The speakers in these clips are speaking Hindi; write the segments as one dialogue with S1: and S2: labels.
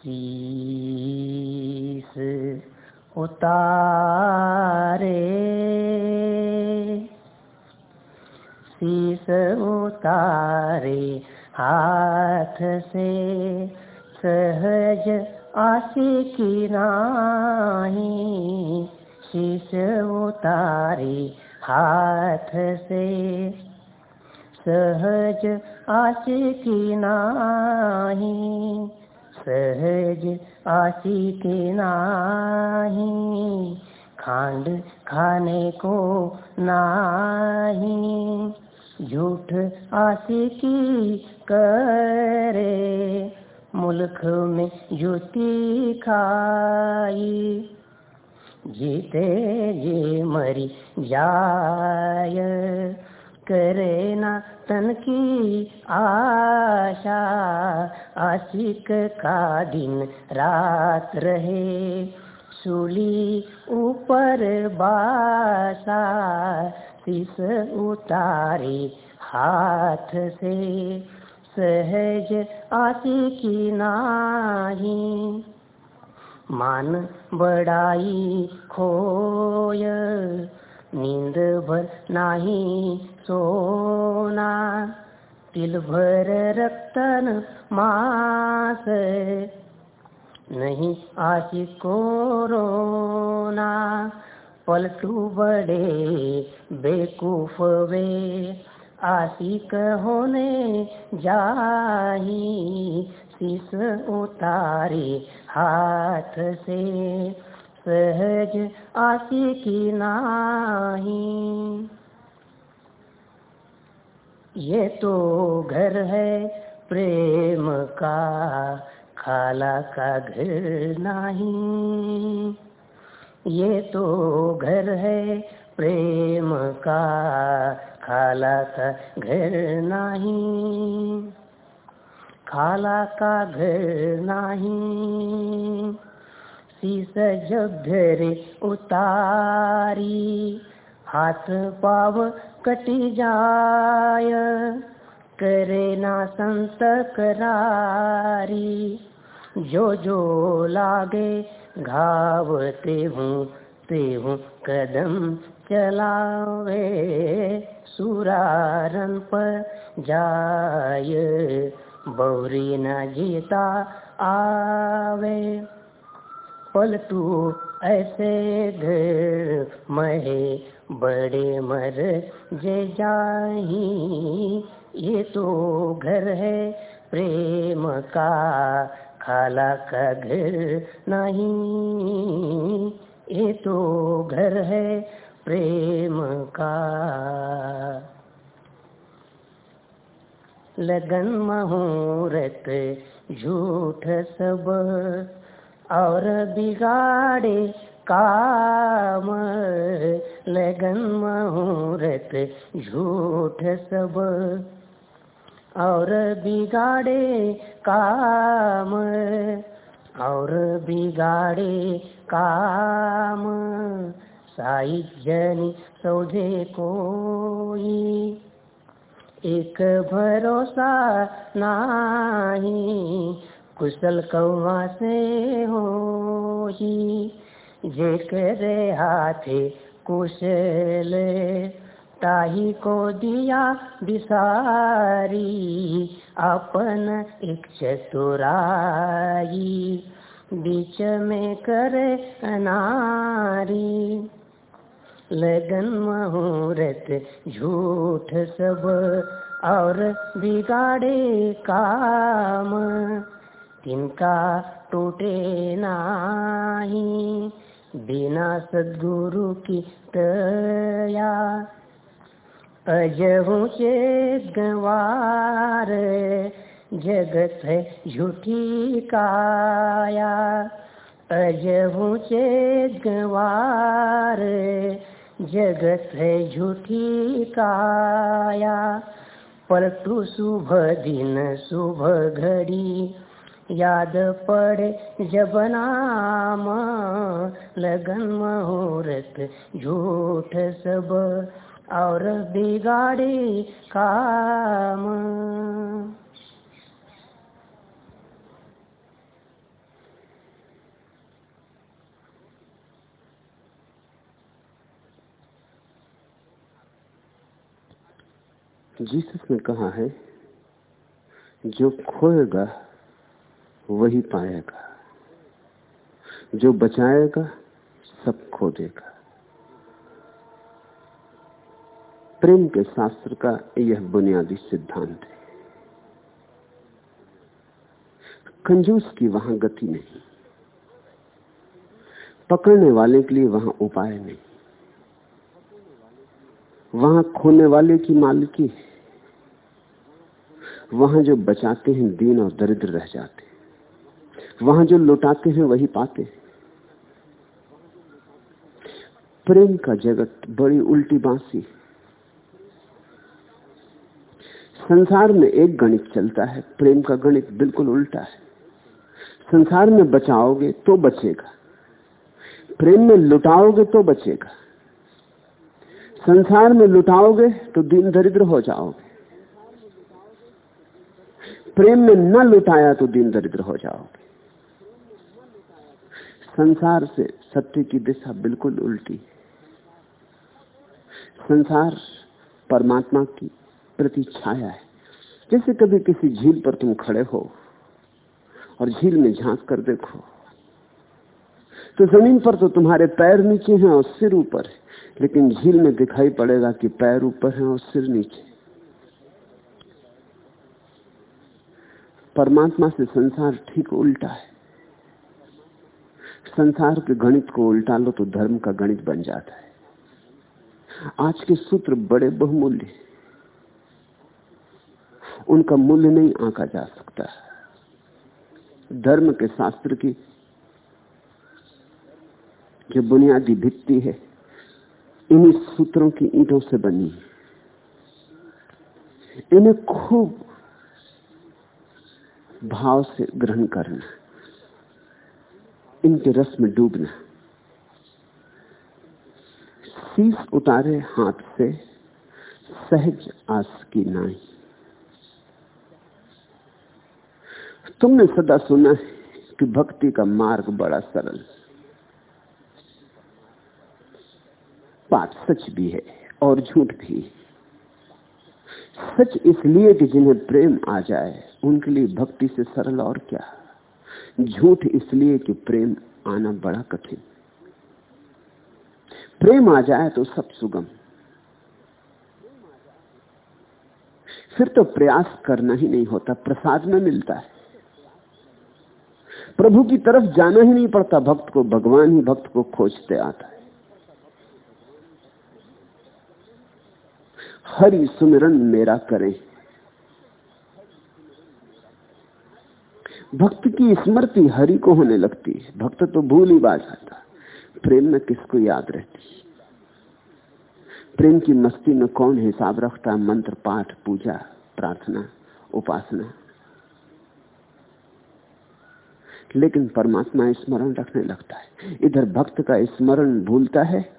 S1: शीस उतारे। शीस उतारे हाथ से, सहज आशी की नाही। शीस उतारे हाथ से, सहज आशी की नाही। सहज आशी के नाही, खांड खाने को नाही। झूठ आशी की करे, मुल्क में जुती खाई। जीते जी मरी जाय करे ना तन की आशा। आशिक का दिन रात रहे, सूली ऊपर बासा सिस उतारे हाथ से। सहज आशी की नाही, मान बड़ाई खोय। नींद भर नाही सोना तिल भर रक्तन मास, नहीं आशी को रोना। पलटू बड़े बेकूफ वे, आशिक होने जाही शीस उतारी हाथ से। सहज आशी की नाही। ये तो घर है प्रेम का, खाला का घर नहीं। ये तो घर है प्रेम का, खाला का घर नहीं। खाला का घर नहीं। शीस जब घरे उतारी। हाथ पाव कटी जाय, करे ना संत करारी। जो जो लागे घावते हूँ, ते हूँ कदम चलावे। सुरारन पर जाय, बौरी न जीता आवे। पलटू ऐसे घर महे बड़े मर जे जाही। ये तो घर है प्रेम का खाला का घर नहीं। ये तो घर है प्रेम का लगन मुहूर्त झूठ सब और बिगाड़े काम लगन मुहूर्त झूठ सब। और बिगाड़े काम, और बिगाड़े काम, साई जनी कोई। एक भरोसा नाही कुशल कौवा से हो जे करे हाथे कुशल ताही को दिया बिसारी अपन एक चतुराई बीच में करे अनारी। लगन मुहूर्त झूठ सब और बिगाड़े काम तिनका टूटे नाही, बिना सदगुरु की तया अजहू से गवार, जगत है झूठी काया। अजहू से गवार, जगत है झूठी काया। पलटू शुभ दिन, शुभ घड़ी याद पड़े जब नाम, लगन मुहूर्त झूठ सब और बिगाड़ी काम।
S2: जीसस ने कहा है, जो खोएगा वही पाएगा। जो बचाएगा, सब खो देगा। प्रेम के शास्त्र का यह बुनियादी सिद्धांत है। कंजूस की वहाँ गति नहीं। पकड़ने वाले के लिए वहाँ उपाय नहीं। वहाँ खोने वाले की मालिकी है। वहाँ जो बचाते हैं, दीन और दरिद्र रह जाते वहाँ जो लुटाते हैं वही पाते हैं। प्रेम का जगत बड़ी उल्टी बांसी संसार में एक गणित चलता है, प्रेम का गणित बिल्कुल उल्टा है। संसार में बचाओगे तो बचेगा। प्रेम में लुटाओगे तो बचेगा। संसार में लुटाओगे तो दिन दरिद्र हो जाओगे। प्रेम में न लुटाया तो दिन दरिद्र हो जाओगे। संसार से सत्य की दिशा बिल्कुल उल्टी संसार परमात्मा की प्रति छाया है। जैसे कभी किसी झील पर तुम खड़े हो और झील में झाँक कर देखो तो ज़मीन पर तो तुम्हारे पैर नीचे हैं और सिर ऊपर है, लेकिन झील में दिखाई पड़ेगा कि पैर ऊपर है और सिर नीचे परमात्मा से संसार ठीक उल्टा है। संसार के गणित को उल्टा लो तो धर्म का गणित बन जाता है। आज के सूत्र बड़े बहुमूल्य उनका मूल्य नहीं आंका जा सकता। धर्म के शास्त्र की जो बुनियादी भित्ति है, इन्हीं सूत्रों की ईंटों से बनी है। इन्हें खूब भाव से ग्रहण करना इनके रस में डूबना। शीश उतारे हाथ से, सहज आस की नाई। तुमने सदा सुना है कि भक्ति का मार्ग बड़ा सरल। बात सच भी है और झूठ भी। सच इसलिए कि जिन्हें प्रेम आ जाए, उनके लिए भक्ति से सरल और क्या? झूठ इसलिए कि प्रेम आना बड़ा कठिन। प्रेम आ जाए तो सब सुगम। फिर तो प्रयास करना ही नहीं होता, प्रसाद में मिलता है। प्रभु की तरफ़ जाना ही नहीं पड़ता, भक्त को भगवान ही भक्त को खोजते आता है। हरि सुमिरन मेरा करें। भक्त की स्मृति हरि को होने लगती है। भक्त तो भूल ही बाज आता। प्रेम में किसको याद रहती? प्रेम की मस्ती में कौन हिसाब रखता? मंत्र, पाठ, पूजा, प्रार्थना, उपासना। लेकिन परमात्मा स्मरण रखने लगता है। इधर भक्त का स्मरण भूलता है,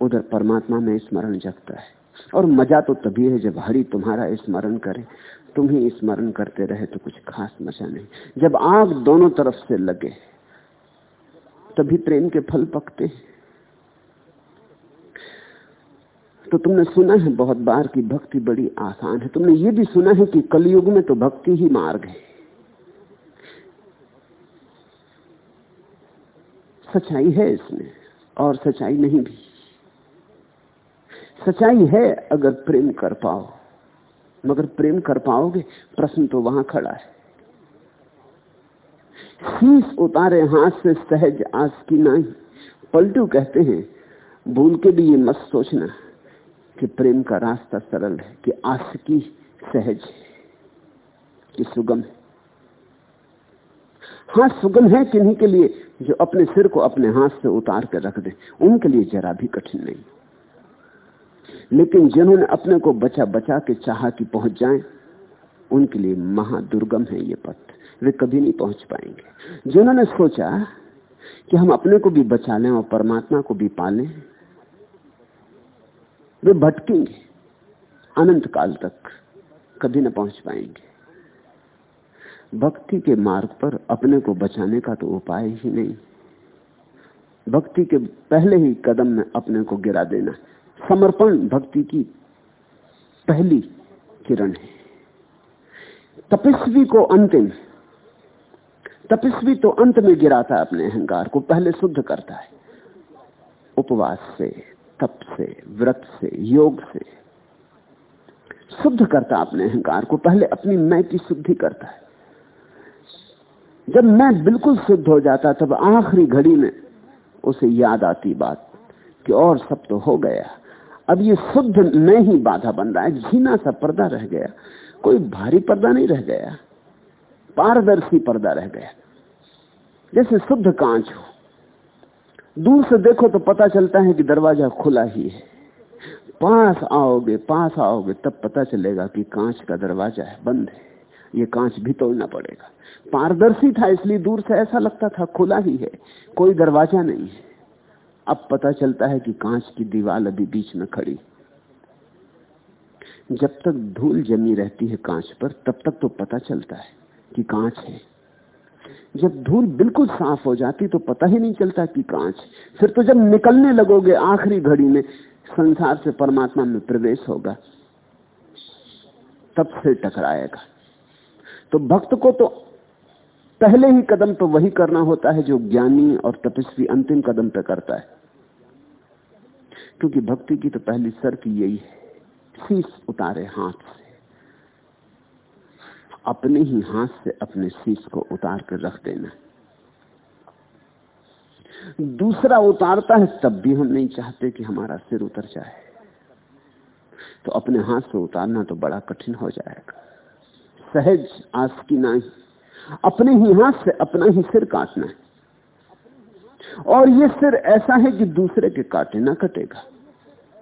S2: उधर परमात्मा में स्मरण जगता है। और मज़ा तो तभी है जब हरि तुम्हारा स्मरण करे। तुम ही स्मरण करते रहे तो कुछ खास मज़ा नहीं। जब आग दोनों तरफ़ से लगे, तभी प्रेम के फल पकते हैं। तो तुमने सुना है बहुत बार कि भक्ति बड़ी आसान है। तुमने ये भी सुना है कि कलयुग में तो भक्ति ही मार्ग है। सच्चाई है इसमें और सच्चाई नहीं भी। सच्चाई है अगर प्रेम कर पाओ। मगर प्रेम कर पाओगे? प्रश्न तो वहाँ खड़ा है। शीश उतारे हाथ से सहज आस की नहीं पलटू कहते हैं, भूल के भी ये मत सोचना कि प्रेम का रास्ता सरल है, कि आस की सहज कि सुगम है। हाँ सुगम है किन्हीं के लिए? जो अपने सिर को अपने हाथ से उतार कर रख दे, उनके लिए जरा भी कठिन नहीं। लेकिन जिन्होंने अपने को बचा बचा के चाह कि पहुँच जाएँ, उनके लिए महादुर्गम है ये पथ। वे कभी नहीं पहुँच पाएँगे। जिन्होंने सोचा कि हम अपने को भी बचा लें और परमात्मा को भी पालें वे भटकेंगे। अनंत काल तक कभी न पहुँच पाएँगे। भक्ति के मार्ग पर अपने को बचाने का तो उपाय ही नहीं। भक्ति के पहले ही कदम में अपने को गिरा देना। समर्पण भक्ति की पहली किरण है। तपस्वी को अंतिम, तपस्वी तो अंत में गिराता है अपने अहंकार को, पहले शुद्ध करता है। उपवास से, तप से, व्रत से, योग से शुद्ध करता अपने अहंकार को, पहले अपनी मैं की शुद्धि करता है। जब मैं बिल्कुल शुद्ध हो जाता, तब आखिरी घड़ी में उसे याद आती बात कि और सब तो हो गया। अब ये शुद्ध में ही बाधा बन रहा है झीना सा पर्दा रह गया। कोई भारी पर्दा नहीं रह गया। पारदर्शी पर्दा रह गया। जैसे शुद्ध कांच हो। दूर से देखो तो पता चलता है कि दरवाज़ा खुला ही है। पास आओगे पास आओगे, तब पता चलेगा कि कांच का दरवाज़ा है, बंद है। ये कांच भी तोड़ना पड़ेगा। पारदर्शी था इसलिए दूर से ऐसा लगता था, खुला ही है। कोई दरवाज़ा नहीं है। अब पता चलता है कि कांच की दीवार अभी बीच में खड़ी। जब तक धूल जमी रहती है कांच पर, तब तक तो पता चलता है कि कांच है। जब धूल बिल्कुल साफ़ हो जाती तो पता ही नहीं चलता कि कांच फिर तो जब निकलने लगोगे आखिरी घड़ी में, संसार से परमात्मा में प्रवेश होगा, तब से टकराएगा। तो भक्त को तो पहले ही कदम तो वही करना होता है जो ज्ञानी और तपस्वी अंतिम कदम पे करता है। क्योंकि भक्ति की तो पहली शर्त यही है। शीश उतारे हाथ से। अपने ही हाथ से अपने शीश को उतार कर रख देना। दूसरा उतारता है, तब भी हम नहीं चाहते कि हमारा सिर उतर जाए। तो अपने हाथ से उतारना तो बड़ा कठिन हो जाएगा। सहज आस की नहीं अपने ही हाथ से अपना ही सिर काटना है। और ये सिर ऐसा है कि दूसरे के काटे ना कटेगा।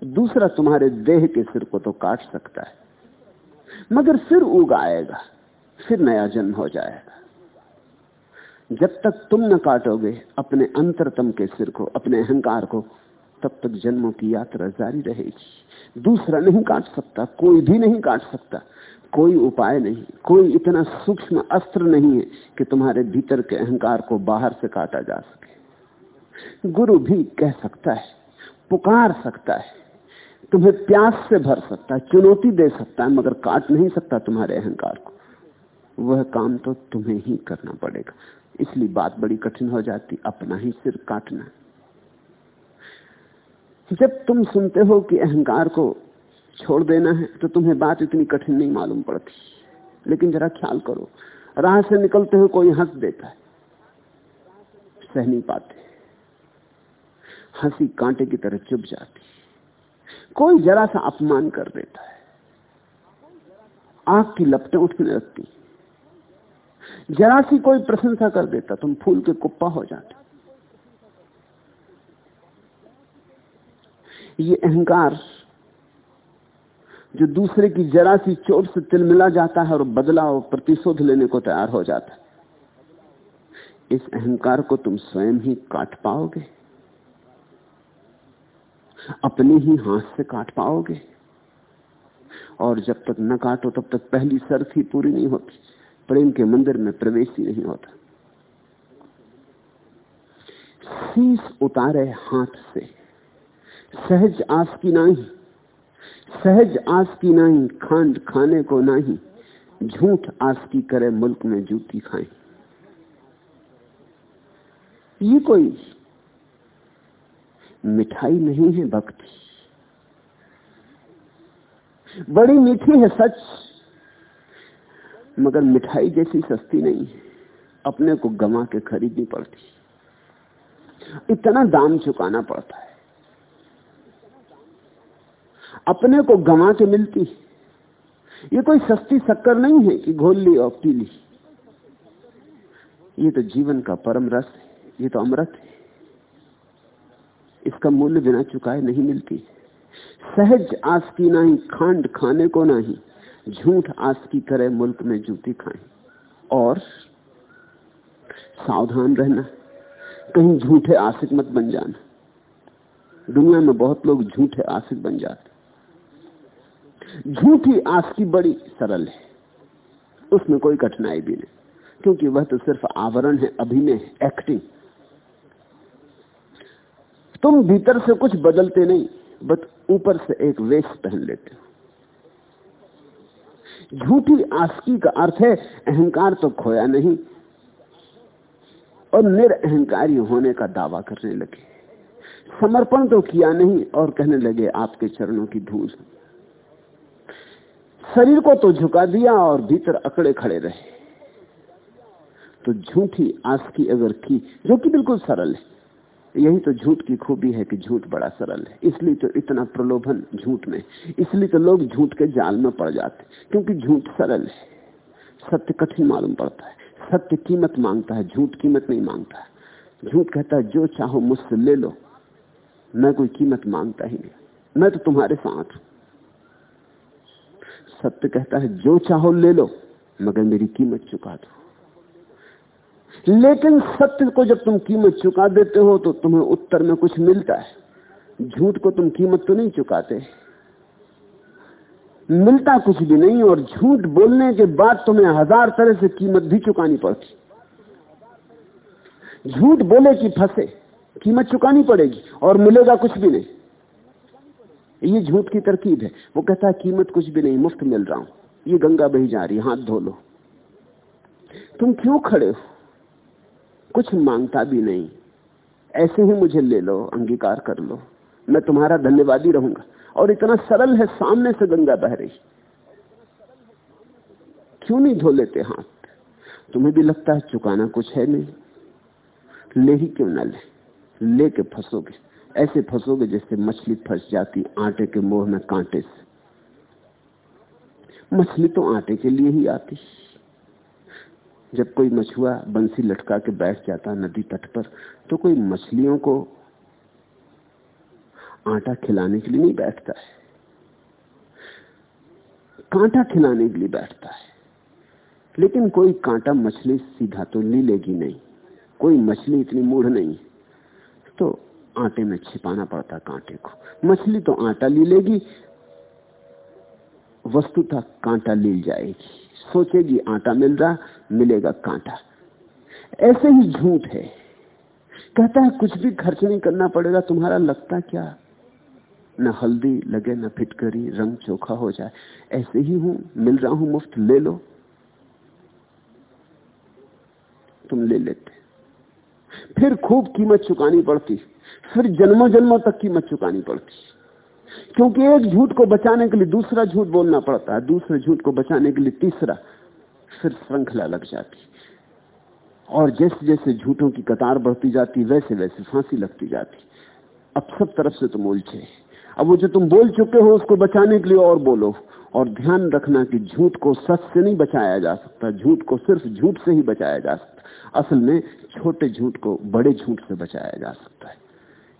S2: दूसरा तुम्हारे देह के सिर को तो काट सकता है। मगर फिर उगाएगा फिर नया जन्म हो जाएगा। जब तक तुम न काटोगे अपने अंतरतम के सिर को, अपने अहंकार को, तब तक जन्मों की यात्रा जारी रहेगी। दूसरा नहीं काट सकता, कोई भी नहीं काट सकता। कोई उपाय नहीं, कोई इतना सूक्ष्म अस्त्र नहीं है कि तुम्हारे भीतर के अहंकार को बाहर से काटा जा सके। गुरु भी कह सकता है, पुकार सकता है, तुम्हें प्यास से भर सकता है, चुनौती दे सकता है, मगर काट नहीं सकता तुम्हारे अहंकार को। वह काम तो तुम्हें ही करना पड़ेगा। इसलिए बात बड़ी कठिन हो जाती, अपना ही सिर काटना। जब तुम सुनते हो कि अहंकार को छोड़ देना है तो तुम्हें बात इतनी कठिन नहीं मालूम पड़ती। लेकिन जरा ख्याल करो, राह से निकलते हुए कोई हंस देता है, सह नहीं पाते। हँसी कांटे की तरह चुप जाती कोई जरा सा अपमान कर देता है। आँख की लपटें उठने लगती जरा सी कोई प्रशंसा कर देता, तुम फूल के कुप्पा हो जाते ये अहंकार जो दूसरे की जरा सी चोट से तिलमिला जाता है और बदला और प्रतिशोध लेने को तैयार हो जाता है। इस अहंकार को तुम स्वयं ही काट पाओगे। अपने ही हाथ से काट पाओगे। और जब तक न काटो, तब तक पहली शर्त ही पूरी नहीं होती। प्रेम के मंदिर में प्रवेश ही नहीं होता। शीश उतारे हाथ से। सहज आस की नाही। सहज आस की नाही, खांड खाने को नाही। झूठ आस की करे मुल्क में जूती खाए। ये कोई मिठाई नहीं है भक्ति। बड़ी मीठी है सच, मगर मिठाई जैसी सस्ती नहीं है। अपने को गमा के खरीदनी पड़ती। इतना दाम चुकाना पड़ता है। अपने को गमा के मिलती ये कोई सस्ती शक्कर नहीं है कि घोल ली और पी ली ये तो जीवन का परम रस है, ये तो अमृत है। इसका मूल्य बिना चुकाए नहीं मिलती। सहज आस की नहीं, खांड खाने को नहीं, झूठ आस की करे मुल्क में जूती खाए। और सावधान रहना, कहीं झूठे आशिक मत बन जाना। दुनिया में बहुत लोग झूठे आशिक बन जाते झूठी आस की बड़ी सरल है। उसमें कोई कठिनाई भी नहीं, क्योंकि वह तो सिर्फ़ आवरण है, अभिनय है एक्टिंग तुम भीतर से कुछ बदलते नहीं, बस ऊपर से एक वेश पहन लेते हो। झूठी आस्की का अर्थ है, अहंकार तो खोया नहीं, और निरअहकारी होने का दावा करने लगे। समर्पण तो किया नहीं, और कहने लगे, आपके चरणों की धूल। शरीर को तो झुका दिया, और भीतर अकड़े खड़े रहे। तो झूठी आस की अगर की, जो कि बिल्कुल सरल है यही तो झूठ की खूबी है कि झूठ बड़ा सरल है। इसलिए तो इतना प्रलोभन झूठ में। इसलिए तो लोग झूठ के जाल में पड़ जाते क्योंकि झूठ सरल है। सत्य कठिन मालूम पड़ता है। सत्य कीमत माँगता है, झूठ कीमत नहीं माँगता झूठ कहता है, जो चाहो मुझसे ले लो। मैं कोई कीमत माँगता ही नहीं। मैं तो तुम्हारे साथ सत्य कहता है, जो चाहो ले लो, मगर मेरी कीमत चुका दो। लेकिन सत्य को जब तुम कीमत चुका देते हो तो तुम्हें उत्तर में कुछ मिलता है। झूठ को तुम कीमत तो नहीं चुकाते। मिलता कुछ भी नहीं, और झूठ बोलने के बाद तुम्हें हज़ार तरह से कीमत भी चुकानी पड़ती। झूठ बोले कि फंसे, कीमत चुकानी पड़ेगी, और मिलेगा कुछ भी नहीं। ये झूठ की तरकीब है। वो कहता है, कीमत कुछ भी नहीं, मुफ़्त मिल रहा हूँ। ये गंगा बही जा रही हाथ धो लो। तुम क्यों खड़े हो? कुछ माँगता भी नहीं। ऐसे ही मुझे ले लो, अंगीकार कर लो। मैं तुम्हारा धन्यवादी रहूँगा। और इतना सरल है, सामने से गंगा बह रही क्यों नहीं धो लेते हाथ? तुम्हें भी लगता है चुकाना कुछ है नहीं। ले ही क्यों ना ले? लेके फंसोगे। ऐसे फंसोगे जैसे मछली फंस जाती आटे के मोह में कांटे से। मछली तो आटे के लिए ही आती। जब कोई मछुआ बंसी लटका के बैठ जाता नदी तट पर तो कोई मछलियों को आटा खिलाने के लिए नहीं बैठता है। कांटा खिलाने के लिए बैठता है। लेकिन कोई कांटा मछली सीधा तो ली लेगी नहीं। कोई मछली इतनी मूढ़ नहीं तो आटे में छिपाना पड़ता कांटे को। मछली तो आटा ली लेगी, वस्तुतः कांटा लील जाएगी। सोचेगी, आटा मिल रहा, मिलेगा कांटा। ऐसे ही झूठ है। कहता है, कुछ भी खर्च नहीं करना पड़ेगा, तुम्हारा लगता क्या? न हल्दी लगे, न फिटकरी, रंग चोखा हो जाए। ऐसे ही हूँ, मिल रहा हूँ, मुफ़्त, ले लो। तुम ले लेते। फिर खूब कीमत चुकानी पड़ती। फिर जन्मों जन्मों तक कीमत चुकानी पड़ती। क्योंकि एक झूठ को बचाने के लिए दूसरा झूठ बोलना पड़ता है, दूसरे झूठ को बचाने के लिए तीसरा फिर श्रृंखला लग जाती और जैसे जैसे झूठों की कतार बढ़ती जाती, वैसे वैसे फांसी लगती जाती अब सब तरफ़ से तुम उलझे अब वो जो तुम बोल चुके हो, उसको बचाने के लिए और बोलो। और ध्यान रखना कि झूठ को सच से नहीं बचाया जा सकता, झूठ को सिर्फ़ झूठ से ही बचाया जा सकता। असल में छोटे झूठ को बड़े झूठ से बचाया जा सकता है।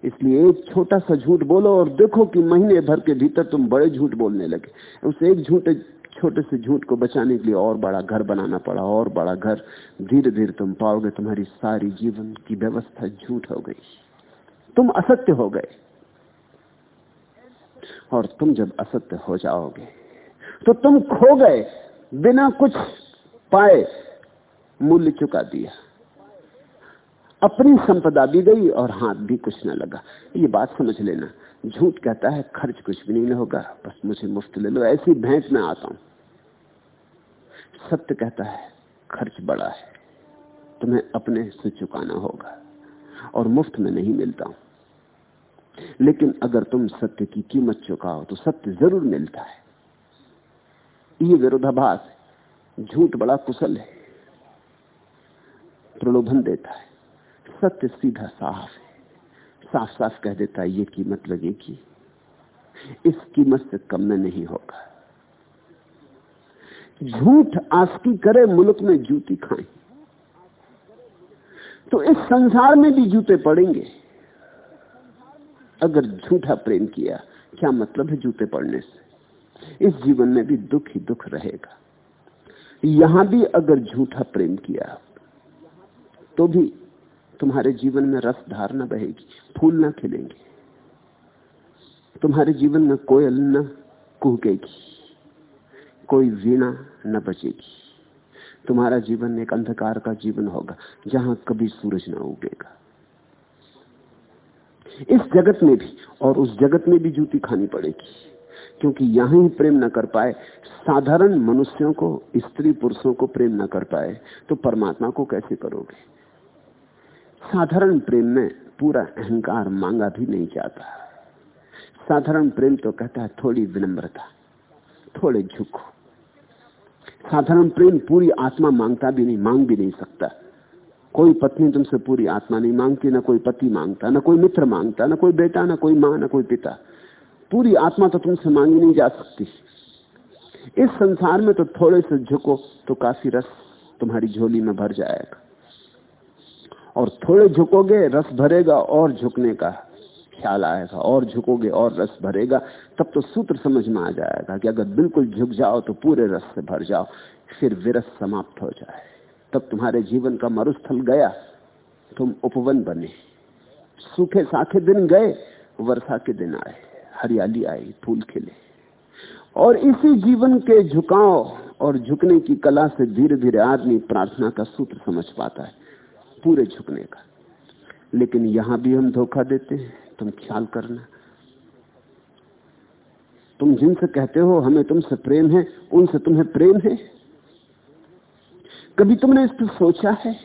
S2: इसलिए एक छोटा सा झूठ बोलो और देखो कि महीने भर के भीतर तुम बड़े झूठ बोलने लगे। उस एक झूठे, छोटे से झूठ को बचाने के लिए और बड़ा घर बनाना पड़ा, और बड़ा घर। धीरे धीरे तुम पाओगे तुम्हारी सारी जीवन की व्यवस्था झूठ हो गई। तुम असत्य हो गए। और तुम जब असत्य हो जाओगे तो तुम खो गए। बिना कुछ पाए मूल्य चुका दिया। अपनी संपदा भी गई और हाथ भी कुछ न लगा। ये बात समझ लेना। झूठ कहता है, खर्च कुछ भी नहीं होगा। बस मुझे मुफ़्त ले लो, ऐसी भेंट में आता हूँ। सत्य कहता है, खर्च बड़ा है। तुम्हें अपने से चुकाना होगा और मुफ़्त में नहीं मिलता हूँ। लेकिन अगर तुम सत्य की कीमत चुकाओ तो सत्य ज़रूर मिलता है। ये विरोधाभास झूठ बड़ा कुशल है। प्रलोभन देता है। सत्य सीधा साफ़ है। साफ़ साफ़ कह देता है, ये कीमत लगेगी। इस कीमत से कम में नहीं होगा। झूठ आस्की करे, मुल्क में जूती खाए। तो इस संसार में भी जूते पड़ेंगे। अगर झूठा प्रेम किया, क्या मतलब है जूते पड़ने से? इस जीवन में भी दुख ही दुख रहेगा। यहाँ भी अगर झूठा प्रेम किया तो भी तुम्हारे जीवन में रस धार न बहेगी, फूल न खिलेंगे। तुम्हारे जीवन में कोयल न कुहकेगी, कोई वीणा न बचेगी। तुम्हारा जीवन एक अंधकार का जीवन होगा, जहाँ कभी सूरज न उगेगा। इस जगत में भी और उस जगत में भी जूती खानी पड़ेगी, क्योंकि यहाँ ही प्रेम न कर पाए, साधारण मनुष्यों को, स्त्री पुरुषों को प्रेम न कर पाए तो परमात्मा को कैसे करोगे? साधारण प्रेम में पूरा अहंकार मांगा भी नहीं जाता। साधारण प्रेम तो कहता है थोड़ी विनम्रता, थोड़े झुको। साधारण प्रेम पूरी आत्मा माँगता भी नहीं, मांग भी नहीं सकता। कोई पत्नी तुमसे पूरी आत्मा नहीं मांगती, ना कोई पति माँगता, ना कोई मित्र माँगता, ना कोई बेटा, ना कोई माँ, ना कोई पिता। पूरी आत्मा तो तुमसे मांगी नहीं जा सकती। इस संसार में तो थोड़े से झुको तो काफ़ी रस तुम्हारी झोली में भर जाएगा। और थोड़े झुकोगे, रस भरेगा और झुकने का ख्याल आएगा। और झुकोगे और रस भरेगा, तब तो सूत्र समझ में आ जाएगा कि अगर बिल्कुल झुक जाओ तो पूरे रस से भर जाओ, फिर विरस समाप्त हो जाए। तब तुम्हारे जीवन का मरुस्थल गया, तुम उपवन बने। सूखे साखे दिन गए, वर्षा के दिन आए, हरियाली आई, फूल खिले। और इसी जीवन के झुकाव और झुकने की कला से धीरे धीरे आदमी प्रार्थना का सूत्र समझ पाता है। पूरे झुकने का। लेकिन यहाँ भी हम धोखा देते हैं। तुम ख्याल करना। तुम जिनसे कहते हो, हमें तुमसे प्रेम है, उनसे तुम्हें प्रेम है। कभी तुमने इस पर सोचा है?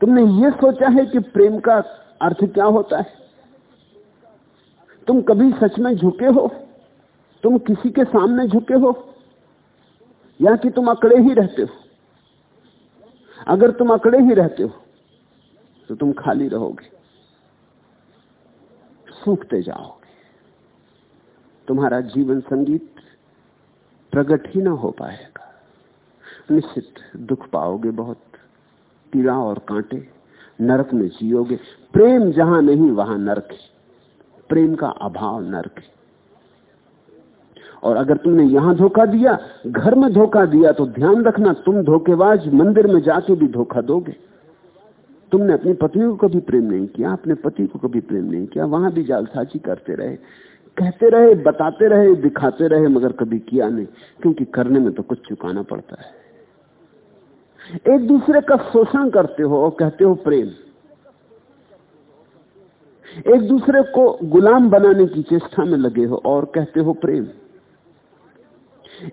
S2: तुमने यह सोचा है कि प्रेम का अर्थ क्या होता है? तुम कभी सच में झुके हो? तुम किसी के सामने झुके हो? या कि तुम अकड़े ही रहते हो? अगर तुम अकड़े ही रहते हो तो तुम खाली रहोगे। सूखते जाओगे। तुम्हारा जीवन संगीत प्रकट ही ना हो पाएगा। निश्चित दुख पाओगे बहुत, पीड़ा और कांटे नरक में जियोगे। प्रेम जहाँ नहीं, वहाँ नरक है। प्रेम का अभाव नरक है। और अगर तुमने यहाँ धोखा दिया, घर में धोखा दिया तो ध्यान रखना, तुम धोखेबाज, मंदिर में जाके भी धोखा दोगे। तुमने अपनी पत्नी को कभी प्रेम नहीं किया, अपने पति को कभी प्रेम नहीं किया, वहाँ भी जालसाजी करते रहे। कहते रहे, बताते रहे, दिखाते रहे, मगर कभी किया नहीं, क्योंकि करने में तो कुछ चुकाना पड़ता है। एक दूसरे का शोषण करते हो और कहते हो प्रेम। एक दूसरे को गुलाम बनाने की चेष्टा में लगे हो और कहते हो प्रेम।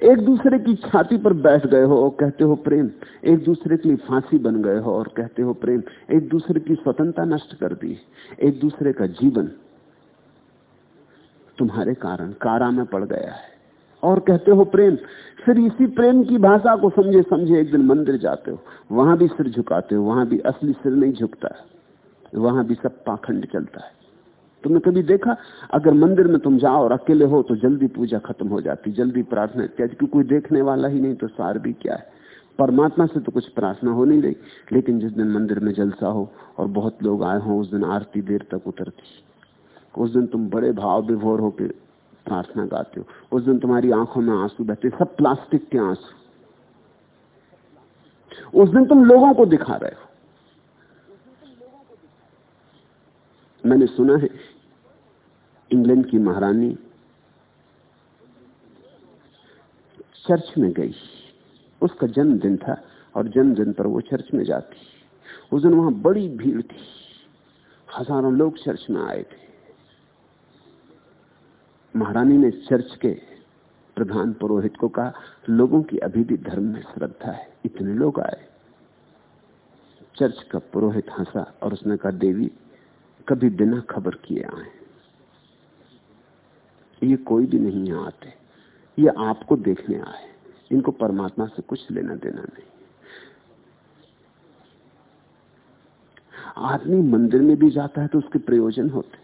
S2: एक दूसरे की छाती पर बैठ गए हो और कहते हो प्रेम, एक दूसरे के लिए फांसी बन गए हो और कहते हो प्रेम, एक दूसरे की स्वतंत्रता नष्ट कर दी, एक दूसरे का जीवन तुम्हारे कारण, कारा में पड़ गया है। और कहते हो प्रेम, फिर इसी प्रेम की भाषा को समझे समझे एक दिन मंदिर जाते हो, वहाँ भी सिर झुकाते हो, वहाँ भी असली सिर नहीं झुकता, वहाँ भी सब पाखंड चलता है। तुमने कभी देखा? अगर मंदिर में तुम जाओ और अकेले हो तो जल्दी पूजा खत्म हो जाती, जल्दी प्रार्थना क्योंकि कोई देखने वाला ही नहीं तो सार भी क्या है? परमात्मा से तो कुछ प्रार्थना हो नहीं रही, लेकिन जिस दिन मंदिर में जलसा हो और बहुत लोग आए हों, उस दिन आरती देर तक उतरती। उस दिन तुम बड़े भाव विभोर होकर प्रार्थना गाते हो। उस दिन तुम्हारी आँखों में आँसू बहते, सब प्लास्टिक के आँसू। उस दिन तुम लोगों को दिखा रहे हो। मैंने सुना है, इंग्लैंड की महारानी चर्च में गई। उसका जन्मदिन था और जन्मदिन पर वो चर्च में जाती। उस दिन वहाँ बड़ी भीड़ थी। हज़ारों लोग चर्च में आए थे। महारानी ने चर्च के प्रधान पुरोहित को कहा, लोगों की अभी भी धर्म में श्रद्धा है। इतने लोग आए। चर्च का पुरोहित हंसा और उसने कहा, देवी कभी बिना खबर किए आए। ये कोई भी नहीं आते। ये आपको देखने आए। इनको परमात्मा से कुछ लेना देना नहीं। आदमी मंदिर में भी जाता है तो उसके प्रयोजन होते।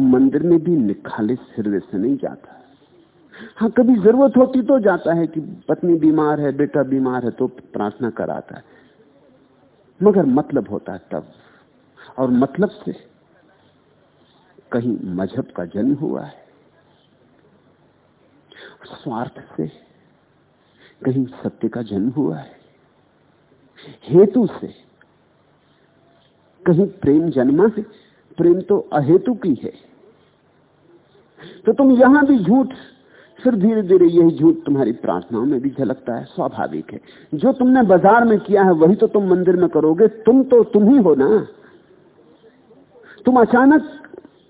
S2: मंदिर में भी निखालिस हृदय से नहीं जाता। हाँ कभी ज़रूरत होती तो जाता है कि पत्नी बीमार है, बेटा बीमार है तो प्रार्थना कराता है। मगर मतलब होता है तब। और मतलब से कहीं मज़हब का जन्म हुआ है। स्वार्थ से कहीं सत्य का जन्म हुआ है। हेतु से कहीं प्रेम जन्मा है। प्रेम तो अहेतु की है। तो तुम यहाँ भी झूठ, फिर धीरे धीरे यही झूठ तुम्हारी प्रार्थनाओं में भी झलकता है, स्वाभाविक है। जो तुमने बाज़ार में किया है, वही तो तुम मंदिर में करोगे। तुम तो तुम ही हो ना। तुम अचानक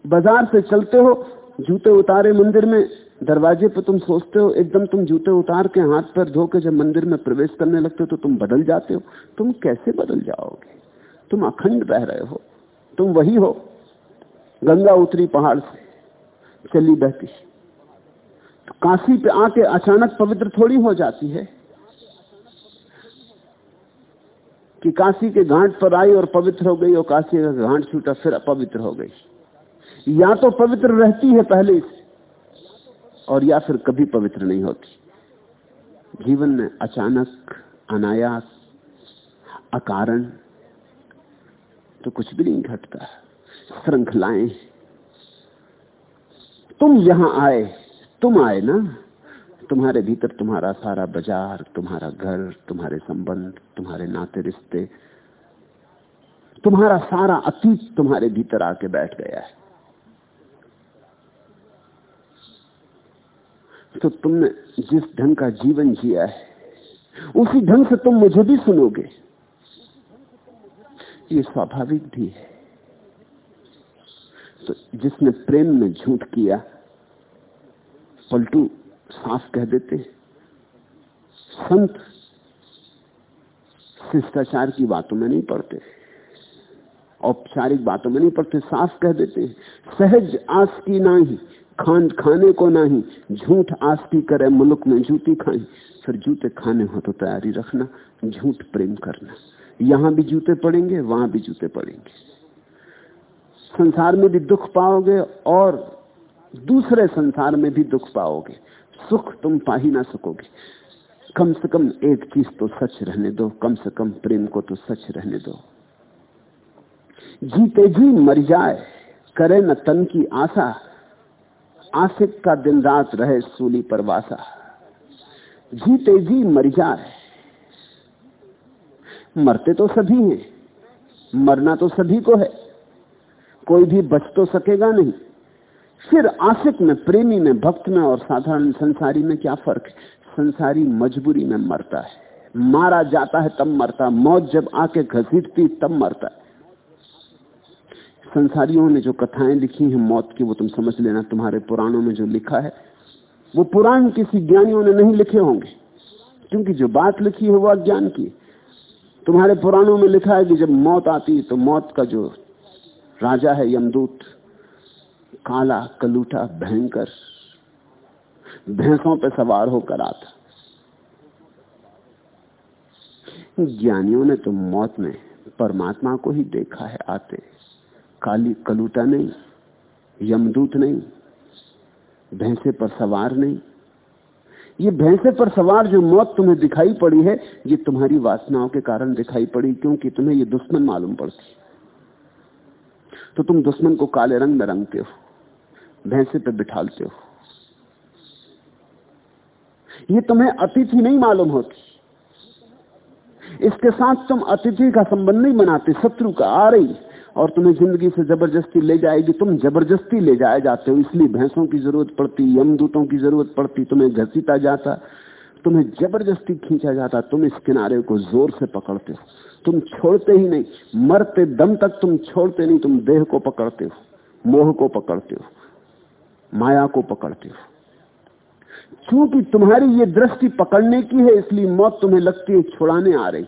S2: बाज़ार से चलते हो, जूते उतारे मंदिर में, दरवाजे पर तुम सोचते हो, एकदम तुम जूते उतार के हाथ पर धो के जब मंदिर में प्रवेश करने लगते हो तो तुम बदल जाते हो। तुम कैसे बदल जाओगे? तुम अखंड बह रहे हो। तुम वही हो, गंगा उतरी पहाड़ से, चली बहती। काशी पे आके अचानक पवित्र थोड़ी हो जाती है। कि काशी के घाट पर आई और पवित्र हो गई और काशी का घाट छूटा, फिर अपवित्र हो गई। या तो पवित्र रहती है पहले और या फिर कभी पवित्र नहीं होती। जीवन में अचानक, अनायास, अकारण तो कुछ भी नहीं घटता। श्रृंखलाएँ, तुम यहाँ आए, तुम आए ना? तुम्हारे भीतर तुम्हारा सारा बाज़ार, तुम्हारा घर, तुम्हारे संबंध, तुम्हारे नाते रिश्ते, तुम्हारा सारा अतीत तुम्हारे भीतर आके बैठ गया है। तो तुमने जिस ढंग का जीवन जिया है, उसी ढंग से तुम मुझे भी सुनोगे। ये स्वाभाविक भी है। तो जिसने प्रेम में झूठ किया, पलटू साफ़ कह देते संत शिष्टाचार की बातों में नहीं पढ़ते। औपचारिक बातों में नहीं पढ़ते, साफ़ कह देते सहज आस की नाही खान खाने को नहीं, झूठ आस्ती करे मुल्क में जूती खाई। फिर जूते खाने हो तो तैयारी रखना, झूठ प्रेम करना। यहाँ भी जूते पड़ेंगे, वहाँ भी जूते पड़ेंगे। संसार में भी दुख पाओगे और दूसरे संसार में भी दुख पाओगे। सुख तुम पा ही ना सकोगे। कम से कम एक चीज़ तो सच रहने दो, कम से कम प्रेम को तो सच रहने दो। जीते जी मर जाए, करे न तन की आशा। आशिक का दिन रात रहे सूली पर वासा। जीते जी मर जाए। मरते तो सभी हैं, मरना तो सभी को है। कोई भी बच तो सकेगा नहीं। फिर आशिक में, प्रेमी में, भक्त में और साधारण संसारी में क्या फ़र्क है? संसारी मजबूरी में मरता है। मारा जाता है, तब मरता मौत जब आके घसीटती, तब मरता है। संसारियों ने जो कथाएँ लिखी हैं मौत की, वो तुम समझ लेना, तुम्हारे पुराणों में जो लिखा है, वो पुराण किसी ज्ञानियों ने नहीं लिखे होंगे। क्योंकि जो बात लिखी है, वो अज्ञान की तुम्हारे पुराणों में लिखा है कि जब मौत आती तो मौत का जो राजा है, यमदूत काला कलूटा भयंकर। भैंसों पर सवार होकर आता। ज्ञानियों ने तो मौत में परमात्मा को ही देखा है आते। काली कलूटा नहीं, यमदूत नहीं, भैंसे पर सवार नहीं। ये भैंसे पर सवार जो मौत तुम्हें दिखाई पड़ी है, ये तुम्हारी वासनाओं के कारण दिखाई पड़ी, क्योंकि तुम्हें ये दुश्मन मालूम पड़ती। तो तुम दुश्मन को काले रंग में रंगते हो। भैंसे पे बिठालते हो। ये तुम्हें अतिथि नहीं मालूम होती। इसके साथ तुम अतिथि का संबंध नहीं बनाते, शत्रु का आ रही। और तुम्हें ज़िंदगी से ज़बरदस्ती ले जाएगी, तुम ज़बरदस्ती ले जाए जाते हो। इसलिए भैंसों की ज़रूरत पड़ती, यमदूतों की ज़रूरत पड़ती, तुम्हें घसीटा जाता, तुम्हें ज़बरदस्ती खींचा जाता, तुम इस किनारे को ज़ोर से पकड़ते हो। तुम छोड़ते ही नहीं, मरते दम तक तुम छोड़ते नहीं, तुम देह को पकड़ते हो, मोह को पकड़ते हो। माया को पकड़ते हो। क्योंकि तुम्हारी ये दृष्टि पकड़ने की है, इसलिए मौत तुम्हें लगती है, छुड़ाने आ रही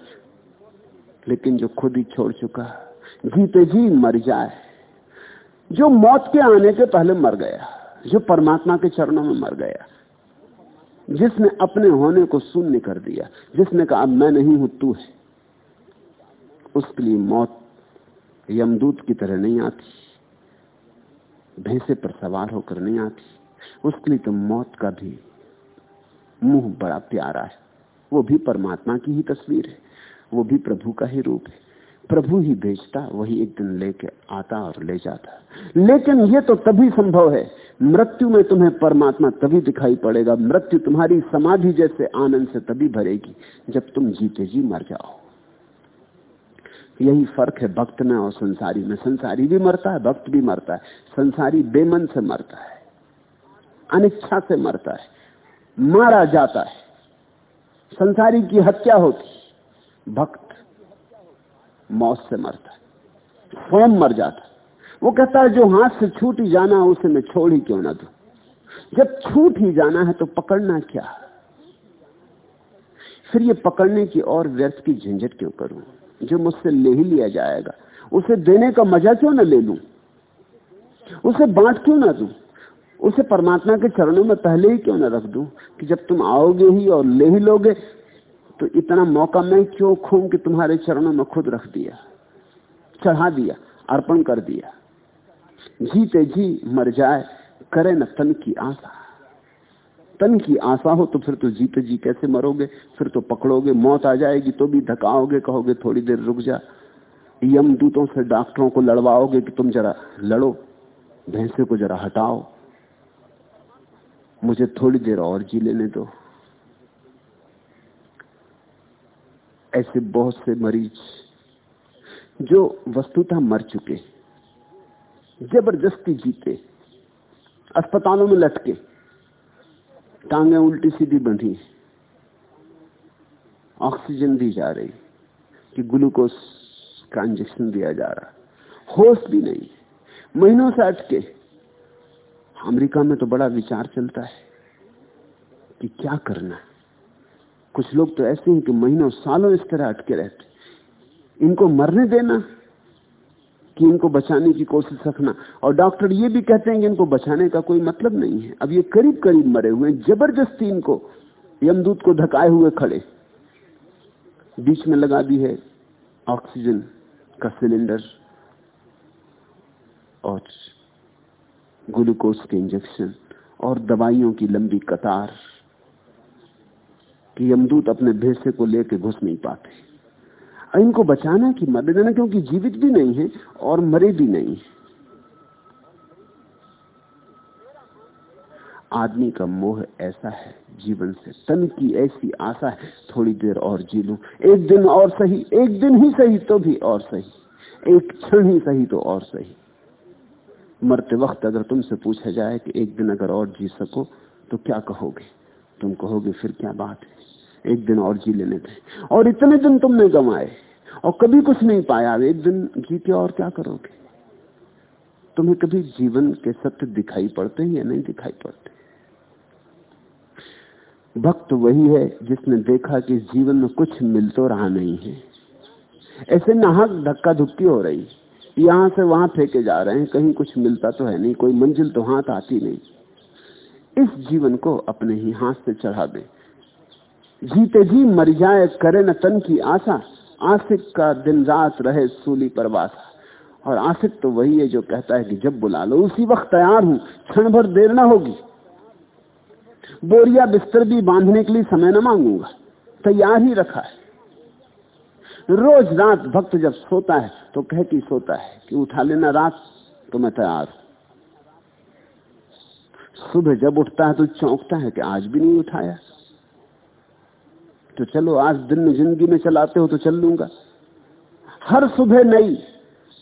S2: लेकिन जो खुद ही छोड़ चुका जीते जी मर जाए। जो मौत के आने के पहले मर गया, जो परमात्मा के चरणों में मर गया, जिसने अपने होने को शून्य कर दिया, जिसने कहा मैं नहीं हूँ, तू है। उसके लिए मौत यमदूत की तरह नहीं आती। भैंसे पर सवार होकर नहीं आती। उसके लिए तो मौत का भी मुँह बड़ा प्यारा है। वो भी परमात्मा की ही तस्वीर है। वो भी प्रभु का ही रूप है। प्रभु ही भेजता, वही एक दिन लेके आता और ले जाता। लेकिन ये तो तभी संभव है। मृत्यु में तुम्हें परमात्मा तभी दिखाई पड़ेगा। मृत्यु तुम्हारी समाधि जैसे आनंद से तभी भरेगी, जब तुम जीते जी मर जाओ। यही फ़र्क है भक्त में और संसारी में। संसारी भी मरता है, भक्त भी मरता है। संसारी बेमन से मरता है, अनिच्छा से मरता है, मारा जाता है। संसारी की हत्या होती भक्त मौत से मरता है, स्वयं मर जाता है। वो कहता है, जो हाथ से छूट ही जाना उसे मैं छोड़ ही क्यों ना दू? जब छूट ही जाना है तो पकड़ना क्या? फिर ये पकड़ने की और व्यर्थ की झंझट क्यों करूँ? जो मुझसे ले ही लिया जाएगा। उसे देने का मज़ा क्यों ना ले लू? उसे बांट क्यों ना दू? उसे परमात्मा के चरणों में पहले ही क्यों ना रख दू कि जब तुम आओगे ही और ले ही लोगे तो इतना मौका मैं क्यों खू कि तुम्हारे चरणों में खुद रख दिया, चढ़ा दिया, अर्पण कर दिया? जीते जी मर जाए, करे न तन की आशा। तन की आशा हो तो फिर तो जीते जी कैसे मरोगे? फिर तो पकड़ोगे, मौत आ जाएगी तो भी धकाओगे, कहोगे, थोड़ी देर रुक जा। यम दूतों से डॉक्टरों को लड़वाओगे कि तुम जरा लड़ो, भैंसे को जरा हटाओ। मुझे थोड़ी देर और जी लेने दो। ऐसे बहुत से मरीज़ जो वस्तुतः मर चुके, ज़बरदस्ती जीते, अस्पतालों में लटके टांगे उल्टी सीधी बंधी। ऑक्सीजन दी जा रही, कि ग्लूकोज का इंजेक्शन दिया जा रहा। होश भी नहीं। महीनों से अटके। अमेरिका में तो बड़ा विचार चलता है, कि क्या करना कुछ लोग तो ऐसे हैं कि महीनों, सालों इस तरह अटके रहते इनको मरने देना कि इनको बचाने की कोशिश रखना। और डॉक्टर ये भी कहते हैं कि इनको बचाने का कोई मतलब नहीं है। अब ये करीब करीब मरे हुए ज़बरदस्ती इनको, यमदूत को धकाए हुए खड़े। बीच में लगा दी है ऑक्सीजन का सिलेंडर और ग्लूकोज के इंजेक्शन और दवाइयों की लंबी कतार कि यमदूत अपने भेसे को लेके घुस नहीं पाते। इनको बचाना की मदद देना, क्योंकि जीवित भी नहीं है और मरे भी नहीं है। आदमी का मोह ऐसा है, जीवन से तन की ऐसी आशा है, थोड़ी देर और जी लू, एक दिन और सही, एक दिन ही सही तो भी और सही, एक क्षण ही सही तो और सही। मरते वक्त अगर तुमसे पूछा जाए कि एक दिन अगर और जी सको तो क्या कहोगे? तुम कहोगे, फिर क्या बात है? एक दिन और जी लेने थे। और इतने दिन तुमने गंवाए, और कभी कुछ नहीं पाया। एक दिन जीते और क्या करोगे? तुम्हें कभी जीवन के सत्य दिखाई पड़ते हैं या नहीं दिखाई पड़ते? भक्त वही है जिसने देखा कि जीवन में कुछ मिल तो रहा नहीं है। ऐसे नाहक धक्का धुक्की हो रही। यहाँ से वहाँ फेंके जा रहे हैं, कहीं कुछ मिलता तो है नहीं, कोई मंजिल तो हाथ आती नहीं। इस जीवन को अपने ही हाथ से चढ़ा दे। जीते जी मर जाए, करे न तन की आशा। आशिक का दिन रात रहे सूली परवास और आशिक तो वही है जो कहता है कि जब बुला लो, उसी वक्त तैयार हूँ, क्षण भर देर ना होगी। बोरिया बिस्तर भी बांधने के लिए समय न मांगूँगा। तैयार ही रखा है। रोज रात भक्त जब सोता है तो कह के सोता है कि उठा लेना रात तो मैं तैयार हूँ। सुबह जब उठता है तो चौंकता है कि आज भी नहीं उठाया। तो चलो आज दिन में ज़िंदगी में चलाते हो तो चल लूँगा। हर सुबह नई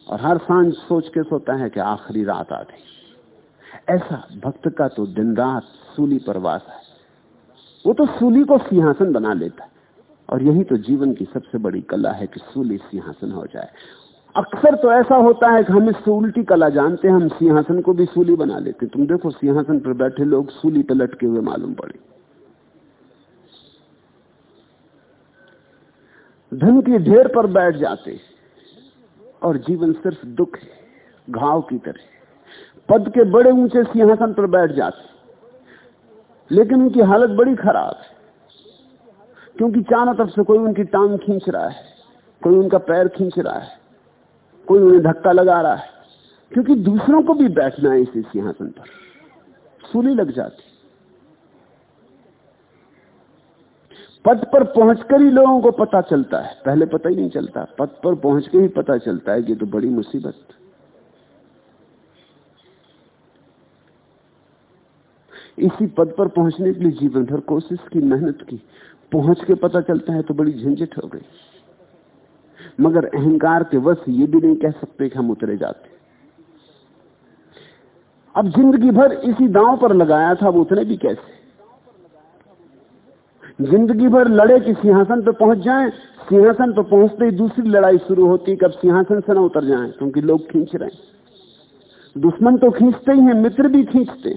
S2: और हर साँझ सोच के सोता है कि आखिरी रात आ गई। ऐसा भक्त का तो दिन रात सूली पर वास है। वो तो सूली को सिंहासन बना लेता है। और यही तो जीवन की सबसे बड़ी कला है कि सूली सिंहासन हो जाए। अक्सर तो ऐसा होता है कि हम इससे उल्टी कला जानते हैं, हम सिंहासन को भी सूली बना लेते तुम देखो सिंहासन पर बैठे लोग सूली पर लटके हुए मालूम पड़े। धन के ढेर पर बैठ जाते और जीवन सिर्फ़ दुख है, घाव की तरह पद के बड़े ऊँचे सिंहासन पर बैठ जाते लेकिन उनकी हालत बड़ी खराब है, क्योंकि चारों तरफ़ से कोई उनकी टांग खींच रहा है, कोई उनका पैर खींच रहा है, कोई उन्हें धक्का लगा रहा है, क्योंकि दूसरों को भी बैठना है इसी सिंहासन पर। सूली लग जाती पद पर पहुंचकर ही लोगों को पता चलता है। पहले पता ही नहीं चलता। पद पर पहुँच के ही पता चलता है ये तो बड़ी मुसीबत। इसी पद पर पहुँचने के लिए जीवन भर कोशिश की, मेहनत की। पहुँच के पता चलता है तो बड़ी झंझट हो गई। मगर अहंकार के वश ये भी नहीं कह सकते कि हम उतरे जाते। अब ज़िंदगी भर इसी दांव पर लगाया था वो उतरे भी कैसे? ज़िंदगी भर लड़े कि सिंहासन पर पहुँच जाएँ, सिंहासन पर पहुँचते ही दूसरी लड़ाई शुरू होती कब सिंहासन से ना उतर जाएँ, क्योंकि लोग खींच रहे हैं। दुश्मन तो खींचते ही हैं, मित्र भी खींचते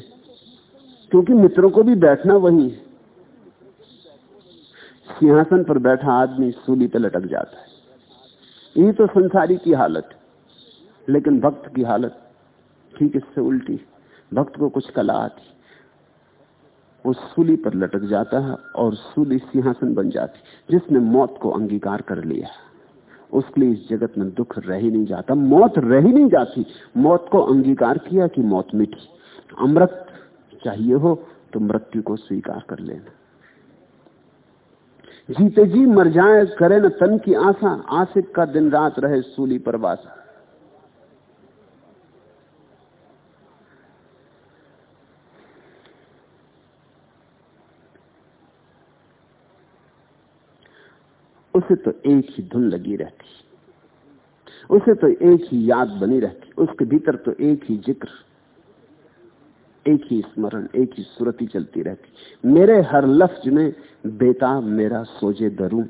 S2: क्योंकि मित्रों को भी बैठना वही है। सिंहासन पर बैठा आदमी सूली पर लटक जाता है। यही तो संसारी की हालत लेकिन भक्त की हालत ठीक इससे उल्टी भक्त को कुछ कला आती वो सूली पर लटक जाता है और सूली सिंहासन बन जाती। जिसने मौत को अंगीकार कर लिया, उसके लिए इस जगत में दुख रह ही नहीं जाता। मौत रह ही नहीं जाती। मौत को अंगीकार किया कि मौत मिटी। अमृत चाहिए हो तो मृत्यु को स्वीकार कर लेना। जीते जी मर जाए, करे न तन की आशा। आशिक का दिन रात रहे, सूली पर वासा। उसे तो एक ही धुन लगी रहती। उसे तो एक ही याद बनी रहती। उसके भीतर तो एक ही ज़िक्र, एक ही स्मरण, एक ही सुरती चलती रहती। मेरे हर लफ्ज में, बेटा मेरा सोजे दरू।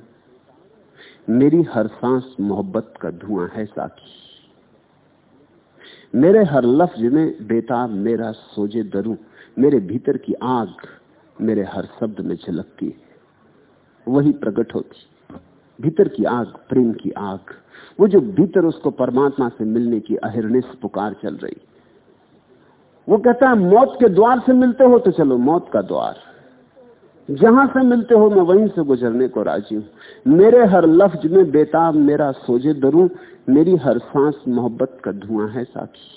S2: मेरी हर सांस मोहब्बत का धुआँ है साथी मेरे हर लफ्ज में, बेटा मेरा सोजे दरू। मेरे भीतर की आग मेरे हर शब्द में झलकती वही प्रकट होती। भीतर की आग, प्रेम की आग। वो जो भीतर उसको परमात्मा से मिलने की अहिर्निश पुकार चल रही। वो कहता है, मौत के द्वार से मिलते हो तो चलो, मौत का द्वार। जहाँ से मिलते हो मैं वहीं से गुजरने को राज़ी हूँ। मेरे हर लफ्ज में बेताब मेरा सोजे दरू, मेरी हर सांस मोहब्बत का धुआँ है साथी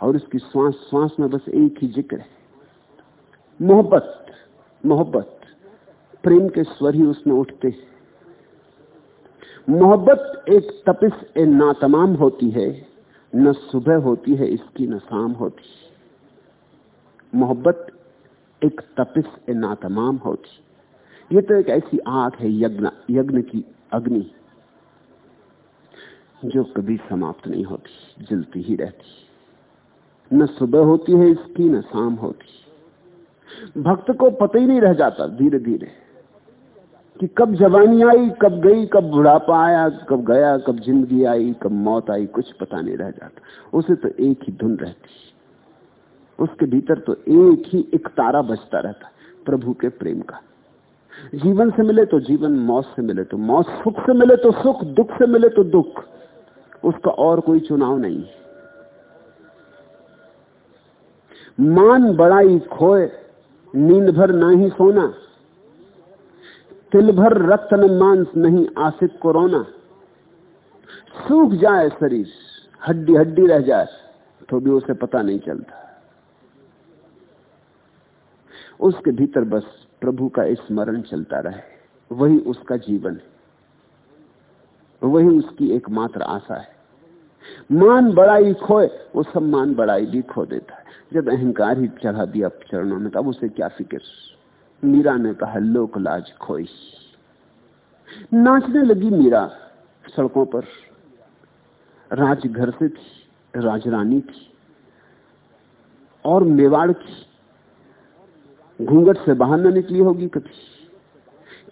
S2: और उसकी श्वास श्वास में बस एक ही ज़िक्र है। मोहब्बत मोहब्बत। प्रेम के स्वर ही उसमें उठते हैं। मोहब्बत एक तपिस ए नातमाम होती है, न सुबह होती है, इसकी न शाम होती मोहब्बत एक तपिस ए नातमाम होती ये तो एक ऐसी आग है, यज्ञ यज्ञ की अग्नि, जो कभी समाप्त नहीं होती, जलती ही रहती न सुबह होती है, इसकी न शाम होती भक्त को पता ही नहीं रह जाता धीरे धीरे कि कब जवानी आई, कब गई, कब बुढ़ापा आया, कब गया, कब ज़िंदगी आई, कब मौत आई, कुछ पता नहीं रह जाता। उसे तो एक ही धुन रहती उसके भीतर तो एक ही एक तारा बजता रहता प्रभु के प्रेम का। जीवन से मिले तो जीवन, मौत से मिले तो मौत, सुख से मिले तो सुख, दुख से मिले तो दुख। उसका और कोई चुनाव नहीं मान बड़ाई खोए, नींद भर ना ही सोना। तिल भर रक्त न मांस नहीं, आसित कोरोना। सूख जाए शरीर, हड्डी हड्डी रह जाए तो भी उसे पता नहीं चलता। उसके भीतर बस प्रभु का स्मरण चलता रहे, वही उसका जीवन है। वही उसकी एकमात्र आशा है। मान बड़ाई खोए, वो सब मान बड़ाई भी खो देता है। जब अहंकार ही चढ़ा दिया चरणों में, तब उसे क्या फ़िक्र? मीरा ने कहा, लोक लाज खोई। नाचने लगी मीरा सड़कों पर। राजघर से थी, राजरानी थी और मेवाड़ की घूंघट से बाहर न निकली होगी कभी।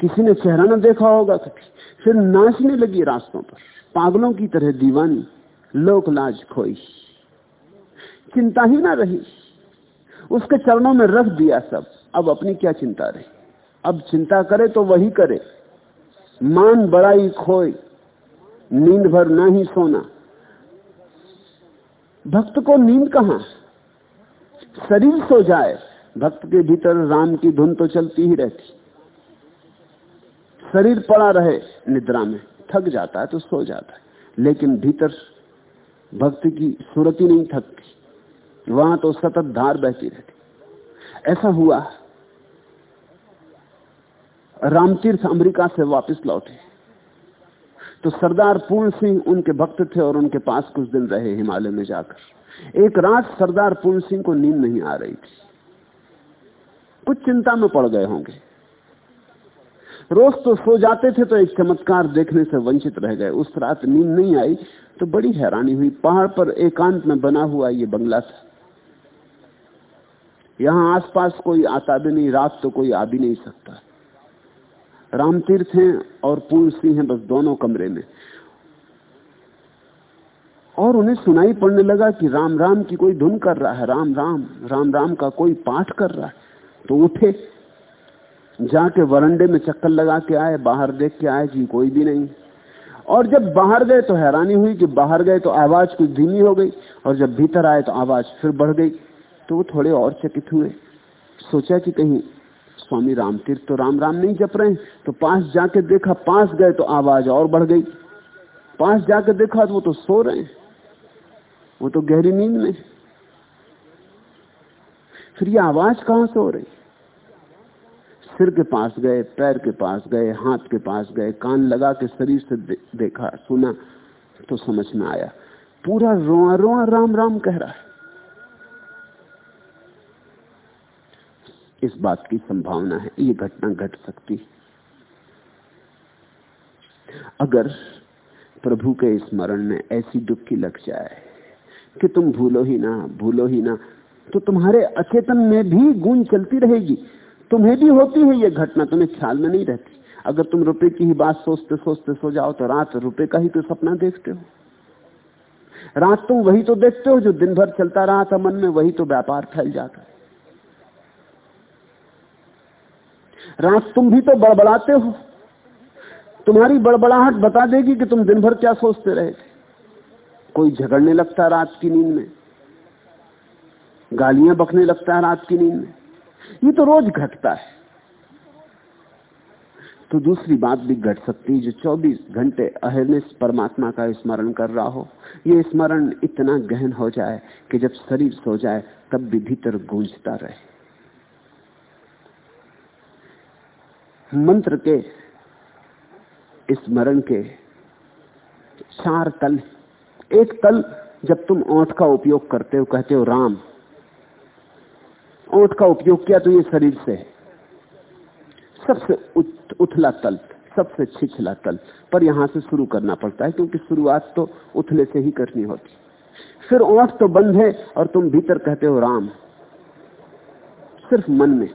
S2: किसी ने चेहरा न देखा होगा कभी। फिर नाचने लगी रास्तों पर। पागलों की तरह दीवानी, लोक लाज खोई। चिंता ही ना रही। उसके चरणों में रख दिया सब। अब अपनी क्या चिंता रही? अब चिंता करे तो वही करे। मान बड़ाई खोए, नींद भर ना ही सोना। भक्त को नींद कहाँ? शरीर सो जाए, भक्त के भीतर राम की धुन तो चलती ही रहती। शरीर पड़ा रहे निद्रा में, थक जाता है तो सो जाता है। लेकिन भीतर भक्त की सूरत नहीं थकती, वहाँ तो सतत धार बहती रहती। ऐसा हुआ रामतीर्थ अमेरिका से वापस लौटे। तो सरदार पूर्ण सिंह उनके भक्त थे और उनके पास कुछ दिन रहे हिमालय में जाकर। एक रात सरदार पूर्ण सिंह को नींद नहीं आ रही थी। कुछ चिंता में पड़ गए होंगे। रोज तो सो जाते थे तो एक चमत्कार देखने से वंचित रह गए। उस रात नींद नहीं आई तो बड़ी हैरानी हुई। पहाड़ पर एकांत में बना हुआ ये बंगला था। यहाँ आसपास कोई आता भी नहीं, रात तो कोई आ भी नहीं सकता। रामतीर्थ हैं और पूर्ण सिंह हैं, बस दोनों कमरे में। और उन्हें सुनाई पड़ने लगा कि राम राम की कोई धुन कर रहा है, राम राम राम राम का कोई पाठ कर रहा है। तो उठे, जाके वरंडे में चक्कर लगा के आए, बाहर देख के आए, जी कोई भी नहीं। और जब बाहर गए तो हैरानी हुई कि बाहर गए तो आवाज़ कुछ धीमी हो गई, और जब भीतर आए तो आवाज़ फिर बढ़ गई। तो वो थोड़े और चकित हुए। सोचा कि कहीं स्वामी राम तीर्थ तो राम राम नहीं जप रहे तो पास जाके देखा पास गए तो आवाज़ और बढ़ गई। पास जाके देखा तो वो तो सो रहे हैं। वो तो गहरी नींद में। फिर ये आवाज़ कहाँ से हो रही? सिर के पास गए पैर के पास गए हाथ के पास गए कान लगा के शरीर से दे, देखा सुना तो समझ में आया। पूरा रोआ रोआ राम राम कह रहा है। इस बात की संभावना है। ये घटना घट सकती अगर प्रभु के स्मरण में ऐसी डुबकी लग जाए कि तुम भूलो ही ना, भूलो ही ना तो तुम्हारे अचेतन में भी गूंज चलती रहेगी। तुम्हें भी होती है ये घटना, तुम्हें ख्याल में नहीं रहती। अगर तुम रुपए की ही बात सोचते सोचते सो जाओ तो रात रुपए का ही तो सपना देखते हो। रात तुम वही तो देखते हो जो दिन भर चलता रहा था, मन में वही तो व्यापार फैल जाता है। रात तुम भी तो बड़बड़ाते हो। तुम्हारी बड़बड़ाहट बता देगी कि तुम दिन भर क्या सोचते रहे थे। कोई झगड़ने लगता है रात की नींद में। गालियाँ बकने लगता है रात की नींद में। ये तो रोज घटता है। तो दूसरी बात भी घट सकती है जो 24 घंटे अहिर्निश परमात्मा का स्मरण कर रहा हो। ये स्मरण इतना गहन हो जाए कि जब शरीर सो जाए, तब भी भीतर गूंजता रहे। मंत्र के स्मरण के चार तल एक तल जब तुम ओठ का उपयोग करते हो, कहते हो, राम। ओठ का उपयोग किया तो ये शरीर से सबसे उथला तल, सबसे छिछला तल, पर यहाँ से शुरू करना पड़ता है, क्योंकि शुरुआत तो उथले से ही करनी होती। फिर ओठ तो बंद है और तुम भीतर कहते हो, राम। सिर्फ़ मन में।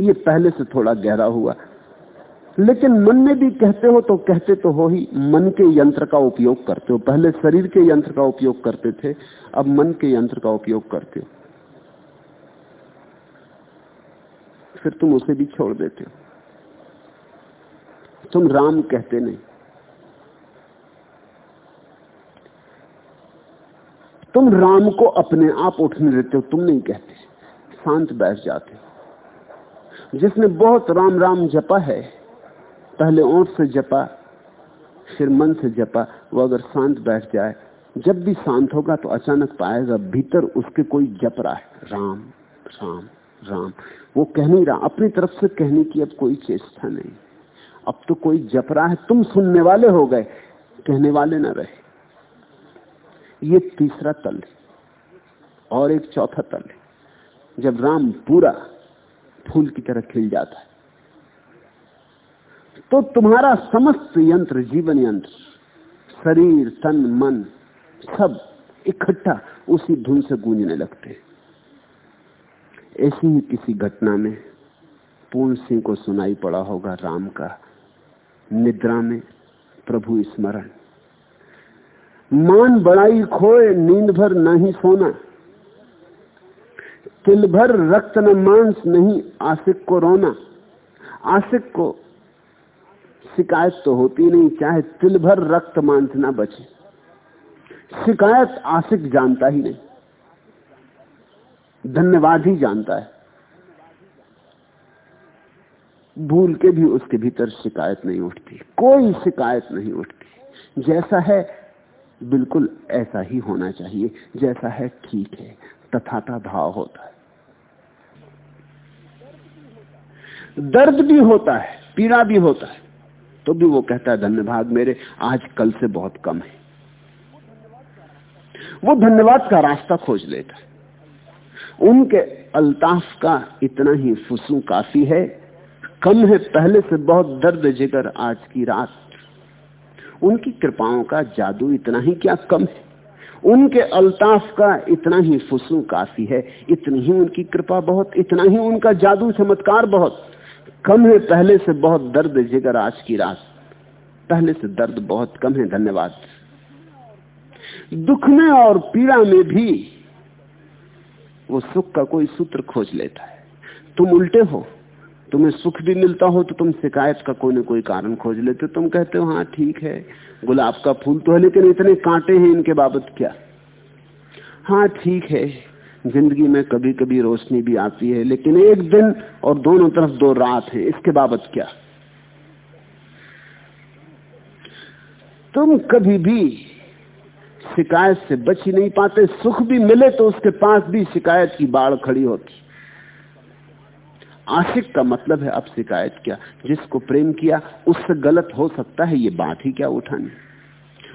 S2: ये पहले से थोड़ा गहरा हुआ। लेकिन मन में भी कहते हो तो कहते तो हो ही, मन के यंत्र का उपयोग करते हो। पहले शरीर के यंत्र का उपयोग करते थे, अब मन के यंत्र का उपयोग करते हो। फिर तुम उसे भी छोड़ देते हो। तुम राम कहते नहीं। तुम राम को अपने आप उठने देते हो, तुम नहीं कहते। शांत बैठ जाते हो। जिसने बहुत राम राम जपा है, पहले ओठ से जपा, फिर मन से जपा, वो अगर शांत बैठ जाए, जब भी शांत होगा तो अचानक पाएगा, भीतर उसके कोई जप रहा है, राम राम राम। वो कह नहीं रहा, अपनी तरफ़ से कहने की अब कोई चेष्टा नहीं। अब तो कोई जप रहा है, तुम सुनने वाले हो गए, कहने वाले ना रहे। ये तीसरा तल है, और एक चौथा तल है। जब राम पूरा फूल की तरह खिल जाता है। तो तुम्हारा समस्त यंत्र, जीवन यंत्र, शरीर, तन, मन, सब इकट्ठा उसी धुन से गूंजने लगते ऐसी ही किसी घटना में पूर्ण सिंह को सुनाई पड़ा होगा राम का निद्रा में प्रभु स्मरण। मान बड़ाई खोए, नींद भर नहीं सोना। तिल भर रक्त न मांस नहीं, आशिक को रोना। आशिक को शिकायत तो होती नहीं, चाहे तिल भर रक्त मांस ना बचे। शिकायत आशिक जानता ही नहीं। धन्यवाद ही जानता है। भूल के भी उसके भीतर शिकायत नहीं उठती। कोई शिकायत नहीं उठती। जैसा है, बिल्कुल ऐसा ही होना चाहिए। जैसा है, ठीक है। तथाता भाव होता है। दर्द भी होता है, पीड़ा भी होता है तो भी वो कहता है, धन्यवाद मेरे, आज कल से बहुत कम है। वो धन्यवाद का रास्ता खोज लेता है। उनके अल्ताफ का इतना ही फुसू काफ़ी है, कम है पहले से बहुत दर्द जिगर आज की रात। उनकी कृपाओं का जादू इतना ही क्या कम है? उनके अल्ताफ का इतना ही फुसू काफ़ी है, इतनी ही उनकी कृपा बहुत, इतना ही उनका जादू चमत्कार बहुत। कम है, पहले से बहुत दर्द जिगर आज की रात। पहले से दर्द बहुत कम है, धन्यवाद। दुख में और पीड़ा में भी वो सुख का कोई सूत्र खोज लेता है। तुम उल्टे हो, तुम्हें सुख भी मिलता हो तो तुम शिकायत का कोई ना कोई कारण खोज लेते हो। तुम कहते हो हाँ ठीक है, गुलाब का फूल तो है, लेकिन इतने कांटे हैं, इनके बाबत क्या? हाँ ठीक है ज़िंदगी में कभी कभी रोशनी भी आती है, लेकिन एक दिन और दोनों तरफ़ दो रात है, इसके बाबत क्या? तुम कभी भी शिकायत से बच ही नहीं पाते, सुख भी मिले तो उसके पास भी शिकायत की बाढ़ खड़ी होती। आशिक का मतलब है अब शिकायत क्या? जिसको प्रेम किया, उससे गलत हो सकता है, ये बात ही क्या उठानी?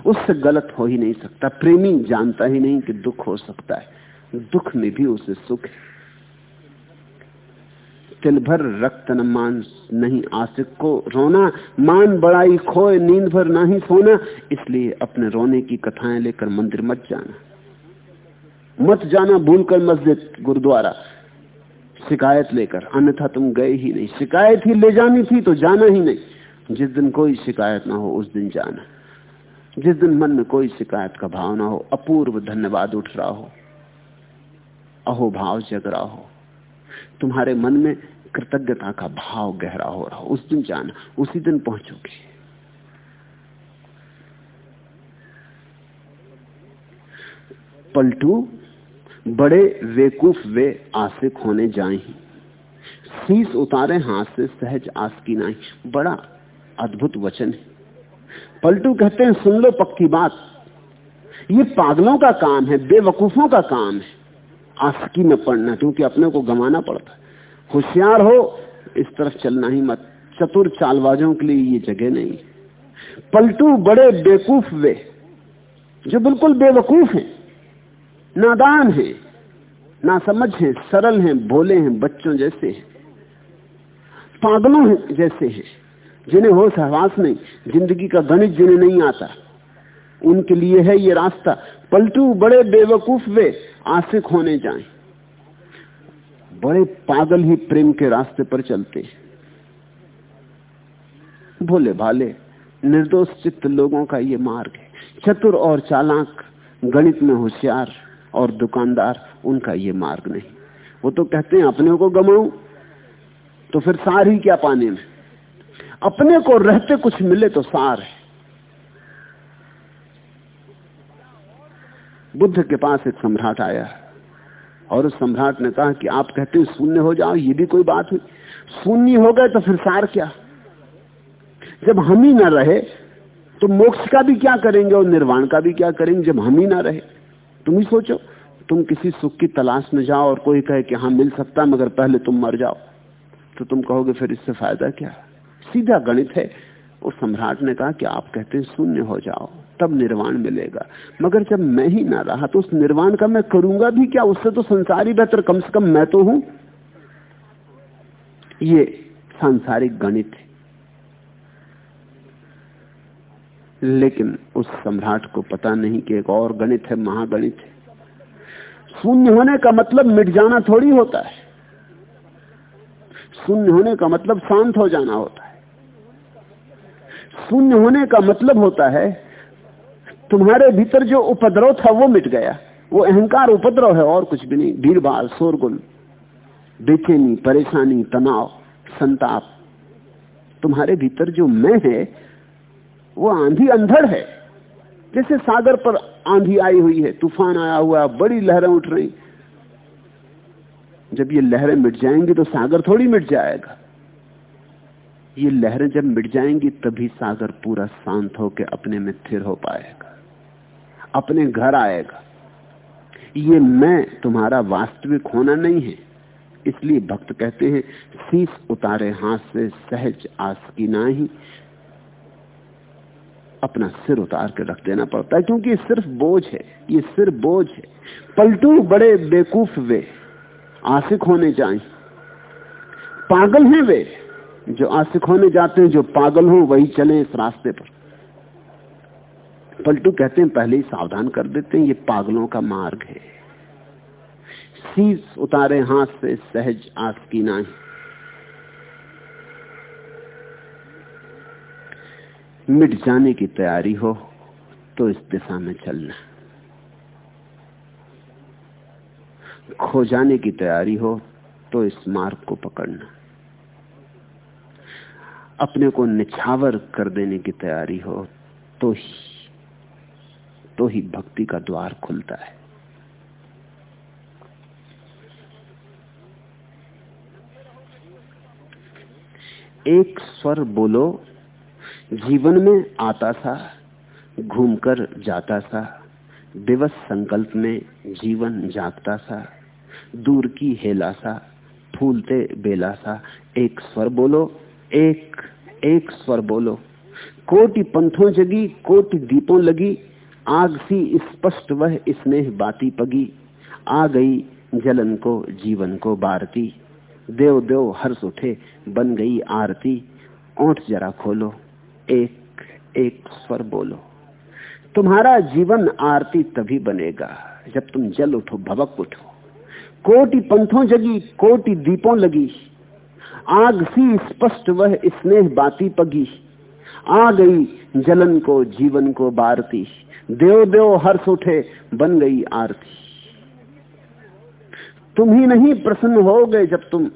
S2: उससे गलत हो ही नहीं सकता, प्रेमी जानता ही नहीं कि दुख हो सकता है। दुख में भी उसे सुख है। तिल भर रक्त न मान नहीं आशिक को रोना, मान बड़ाई, खोए, नींद भर ना ही सोना, इसलिए अपने रोने की कथाएँ लेकर मंदिर मत जाना। मत जाना भूलकर मस्जिद, गुरुद्वारा। शिकायत लेकर, अन्यथा तुम गए ही नहीं। शिकायत ही ले जानी थी तो जाना ही नहीं। जिस दिन कोई शिकायत ना हो, उस दिन जाना। जिस दिन मन में कोई शिकायत का भाव ना हो, अपूर्व धन्यवाद उठ रहा हो। अहो भाव जग रहा हो। तुम्हारे मन में कृतज्ञता का भाव गहरा हो रहा हो। उस दिन जाना, उसी दिन पहुंचोगे। पलटू, बड़े वेकूफ वे आसिक होने जाए। शीस उतारे हाथ से सहज आस की नाई बड़ा अद्भुत वचन है। पलटू कहते हैं, सुन लो पक्की बात। ये पागलों का काम है, बेवकूफों का काम है। आसकी में पड़ना, क्योंकि अपने को गंवाना पड़ता होशियार हो, इस तरफ़ चलना ही मत। चतुर चालबाजों के लिए ये जगह नहीं पलटू बड़े बेकूफ वे, जो बिल्कुल बेवकूफ़ हैं, नादान है ना समझ है, सरल हैं, भोले हैं, बच्चों जैसे हैं, पागलों हैं जैसे हैं, जिन्हें हो सहवास नहीं, ज़िंदगी का गणित जिन्हें नहीं आता। उनके लिए है ये रास्ता। पलटू बड़े बेवकूफ़ वे आशिक होने जाएँ। बड़े पागल ही प्रेम के रास्ते पर चलते। भोले भाले, निर्दोष चित्त लोगों का ये मार्ग है। चतुर और चालाक, गणित में होशियार और दुकानदार, उनका ये मार्ग नहीं। वो तो कहते हैं, अपने को गमाऊं तो फिर सार ही क्या पाने में? अपने को रहते कुछ मिले तो सार है। बुद्ध के पास एक सम्राट आया। और उस सम्राट ने कहा कि आप कहते हैं शून्य हो जाओ, ये भी कोई बात हुई शून्य हो गए तो फिर सार क्या? जब हम ही ना रहे तो मोक्ष का भी क्या करेंगे और निर्वाण का भी क्या करेंगे? जब हम ही ना रहे, तुम ही सोचो। तुम किसी सुख की तलाश में जाओ और कोई कहे कि हाँ मिल सकता मगर पहले तुम मर जाओ। तो तुम कहोगे, फिर इससे फ़ायदा क्या? सीधा गणित है। उस सम्राट ने कहा कि आप कहते हैं, शून्य हो जाओ, तब निर्वाण मिलेगा। मगर जब मैं ही ना रहा तो उस निर्वाण का मैं करूँगा भी क्या? उससे तो संसार ही बेहतर, कम से कम मैं तो हूँ। ये सांसारिक गणित है। लेकिन उस सम्राट को पता नहीं कि एक और गणित है, महागणित है। शून्य होने का मतलब मिट जाना थोड़ी होता है। शून्य होने का मतलब शांत हो जाना होता है। शून्य होने का मतलब होता है, तुम्हारे भीतर जो उपद्रव था वो मिट गया। वो अहंकार उपद्रव है, और कुछ भी नहीं। भीड़ भाड़ शोरगुल, बेचैनी, परेशानी, तनाव, संताप। तुम्हारे भीतर जो मैं है, वो आंधी अंधड़ है। जैसे सागर पर आंधी आई हुई है, तूफ़ान आया हुआ, बड़ी लहरें उठ रही। जब ये लहरें मिट जाएँगी तो सागर थोड़ी मिट जाएगा। ये लहरें जब मिट जाएँगी, तभी सागर पूरा शांत होकर अपने में स्थिर हो पाएगा। अपने घर आएगा। ये मैं, तुम्हारा वास्तविक होना नहीं है। इसलिए भक्त कहते हैं, शीश उतारे हाथ से सहज आस की ना ही अपना सिर उतार कर रख देना पड़ता है, क्योंकि ये सिर्फ़ बोझ है। ये सिर बोझ है। पलटू बड़े बेकूफ वे, आशिक होने जाए पागल हैं वे। जो आशिक होने जाते हैं, जो पागल हो, वही चले इस रास्ते पर। पलटू कहते हैं, पहले ही सावधान कर देते हैं, ये पागलों का मार्ग है। शीस उतारे हाथ से, सहज आस की ना मिट जाने की तैयारी हो तो इस दिशा में चलना। खो जाने की तैयारी हो तो इस मार्ग को पकड़ना। अपने को निछावर कर देने की तैयारी हो तो ही तो ही भक्ति का द्वार खुलता है। एक स्वर बोलो, जीवन में आता सा, घूमकर जाता था दिवस संकल्प में जीवन जागता सा, दूर की हेला सा, फूलते बेला सा, एक स्वर बोलो एक एक स्वर बोलो। कोटि पंथों जगी, कोटि दीपों लगी, आग सी स्पष्ट वह स्नेह बाती पगी। आ गई जलन को, जीवन को बारती। देव देव हर्ष उठे, बन गई आरती। ओठ जरा खोलो, एक एक स्वर बोलो। तुम्हारा जीवन आरती तभी बनेगा, जब तुम जल उठो, भवक उठो। कोटि पंथों जगी, कोटि दीपों लगी आग सी स्पष्ट वह स्नेह बाती पगी। आ गई जलन को, जीवन को बारती। देव देव हर्ष उठे बन गई आरती। तुम ही नहीं प्रसन्न होगे जब तुम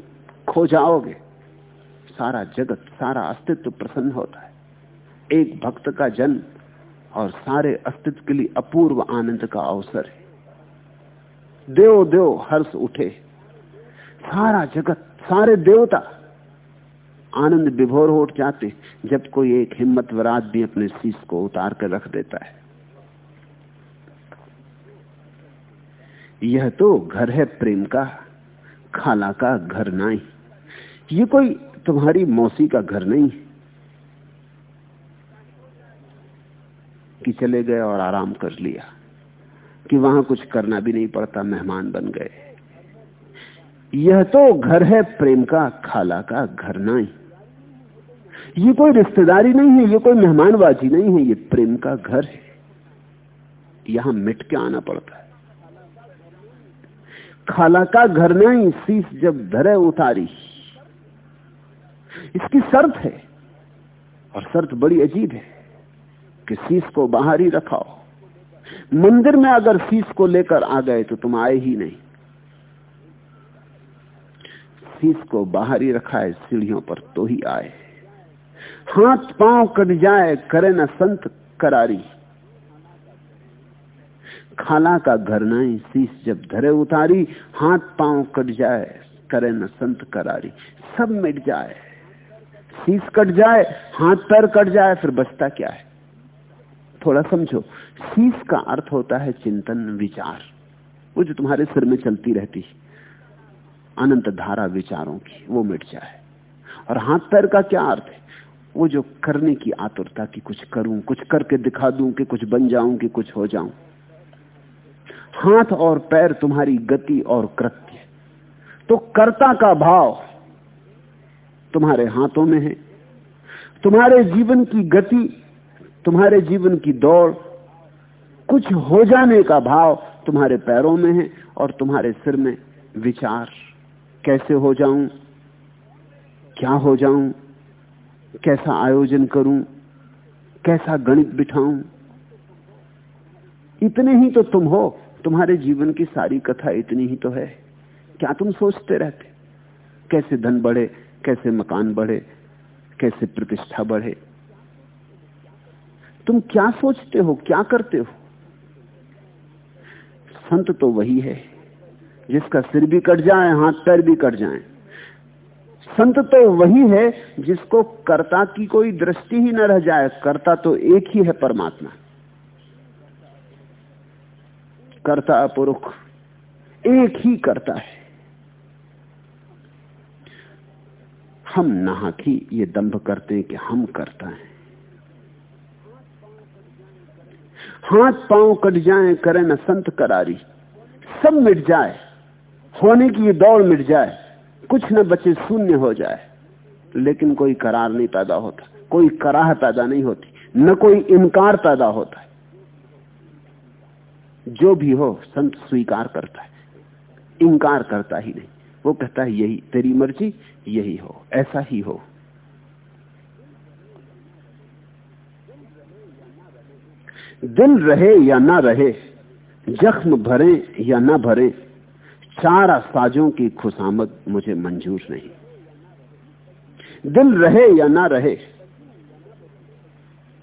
S2: खो जाओगे। सारा जगत, सारा अस्तित्व प्रसन्न होता है। एक भक्त का जन्म और सारे अस्तित्व के लिए अपूर्व आनंद का अवसर है। देव देव हर्ष उठे। सारा जगत, सारे देवता आनंद विभोर हो जाते, जब कोई एक हिम्मतवर आदमी अपने शीश को उतार कर रख देता है। यह तो घर है प्रेम का, खाला का घर नहीं ये कोई तुम्हारी मौसी का घर नहीं कि चले गए और आराम कर लिया, कि वहाँ कुछ करना भी नहीं पड़ता, मेहमान बन गए। यह तो घर है प्रेम का, खाला का घर नहीं ये कोई रिश्तेदारी नहीं है, ये कोई मेहमानबाजी नहीं है, ये प्रेम का घर है। यहाँ मिट के आना पड़ता है। खाला का घर नहीं शीश जब धरे उतारी। इसकी शर्त है, और शर्त बड़ी अजीब है, कि शीश को बाहर ही रखाओ। मंदिर में अगर शीश को लेकर आ गए तो तुम आए ही नहीं। शीश को बाहर ही रखा है, सीढ़ियों पर तो ही आए। हाथ पाँव कट जाए, करे न संत करारी। खाला का घर नहीं शीश जब धरे उतारी, हाथ पाँव कट जाए, करे न संत करारी। सब मिट जाए। शीश कट जाए, हाथ पैर कट जाए, फिर बचता क्या है? थोड़ा समझो, शीश का अर्थ होता है चिंतन विचार। वो जो तुम्हारे सिर में चलती रहती अनंत धारा विचारों की, वो मिट जाए। और हाथ पैर का क्या अर्थ है? वो जो करने की आतुरता की कुछ करूँ, कुछ करके दिखा दूँ कि कुछ बन जाऊँ कि कुछ हो जाऊँ। हाथ और पैर तुम्हारी गति और कृत्य तो कर्ता का भाव तुम्हारे हाथों में है। तुम्हारे जीवन की गति, तुम्हारे जीवन की दौड़, कुछ हो जाने का भाव तुम्हारे पैरों में है और तुम्हारे सिर में विचार। कैसे हो जाऊँ? क्या हो जाऊँ? कैसा आयोजन करूँ? कैसा गणित बिठाऊं? इतने ही तो तुम हो। तुम्हारे जीवन की सारी कथा इतनी ही तो है। क्या तुम सोचते रहते? कैसे धन बढ़े? कैसे मकान बढ़े? कैसे प्रतिष्ठा बढ़े? तुम क्या सोचते हो? क्या करते हो? संत तो वही है। जिसका सिर भी कट जाए, हाथ पैर भी कट जाए। संत तो वही है जिसको कर्ता की कोई दृष्टि ही न रह जाए। कर्ता तो एक ही है परमात्मा। कर्ता पुरुष एक ही करता है। हम नहाकी ये दंभ करते हैं कि हम करता है। हाथ पाँव कट जाए, करे न संत करारी। सब मिट जाए। होने की दौड़ मिट जाए, कुछ न बचे शून्य हो जाए, लेकिन कोई करार नहीं पैदा होता, कोई कराह पैदा नहीं होती, न कोई इनकार पैदा होता है। जो भी हो, संत स्वीकार करता है, इनकार करता ही नहीं। वो कहता है, यही तेरी मर्ज़ी, यही हो, ऐसा ही हो। दिल रहे या ना रहे, जख्म भरे या ना भरे चार साजों की खुशामद मुझे मंजूर नहीं। दिल रहे या ना रहे,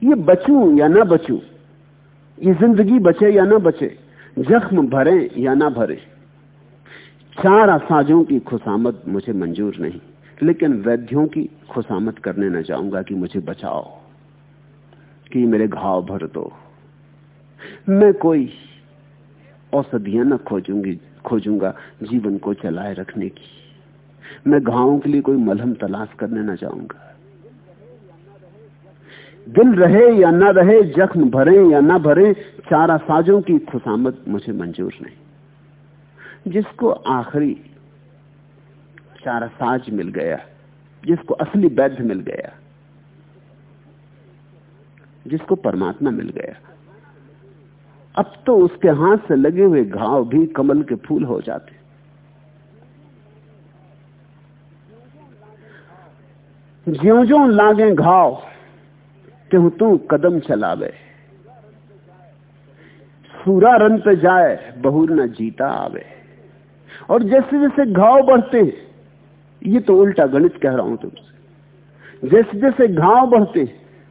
S2: ये बचू या ना बचू, ये ज़िंदगी बचे या ना बचे, जख्म भरे या ना भरे, चार असाजों की खुशामद मुझे मंजूर नहीं, लेकिन वैद्यों की खुशामद करने न चाहूँगा कि मुझे बचाओ, कि मेरे घाव भर दो। मैं कोई औषधियाँ न खोजूँगी खोजूँगा, जीवन को चलाए रखने की। मैं घावों के लिए कोई मलहम तलाश करने ना जाऊँगा। दिल रहे या ना रहे, जख्म भरे या ना भरे, चारा साजों की खुशामद मुझे मंजूर नहीं। जिसको आखिरी चारा साज मिल गया, जिसको असली वैध मिल गया, जिसको परमात्मा मिल गया अब तो उसके हाथ से लगे हुए घाव भी कमल के फूल हो जाते। ज्यो ज्यो लागे घाव त्यों तू कदम चलावे। सूरा रन पे जाए, बहुर न जीता आवे। और जैसे जैसे घाव बढ़ते ये तो उल्टा गणित कह रहा हूँ तुमसे। जैसे जैसे घाव बढ़ते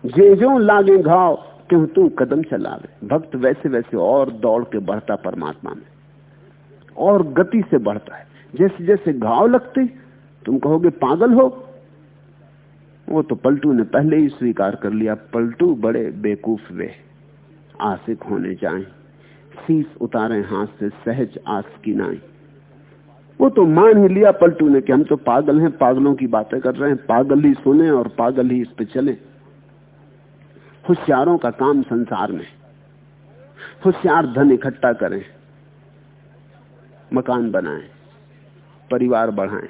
S2: जे जो लागे घाव क्यों तू कदम चला चलावे। भक्त वैसे वैसे और दौड़ के बढ़ता परमात्मा में। और गति से बढ़ता है। जैसे जैसे घाव लगते, तुम कहोगे, पागल हो। वो तो पलटू ने पहले ही स्वीकार कर लिया। पलटू बड़े बेकूफ वे। आसिक होने जाए। शीस उतारे हाथ से, सहज आस की नाई वो तो मान ही लिया पलटू ने कि हम तो पागल हैं, पागलों की बातें कर रहे हैं। पागल ही सुने और पागल ही इस पे चले। होशियारों का काम संसार में। होशियार धन इकट्ठा करें, मकान बनाएँ, परिवार बढ़ाएँ।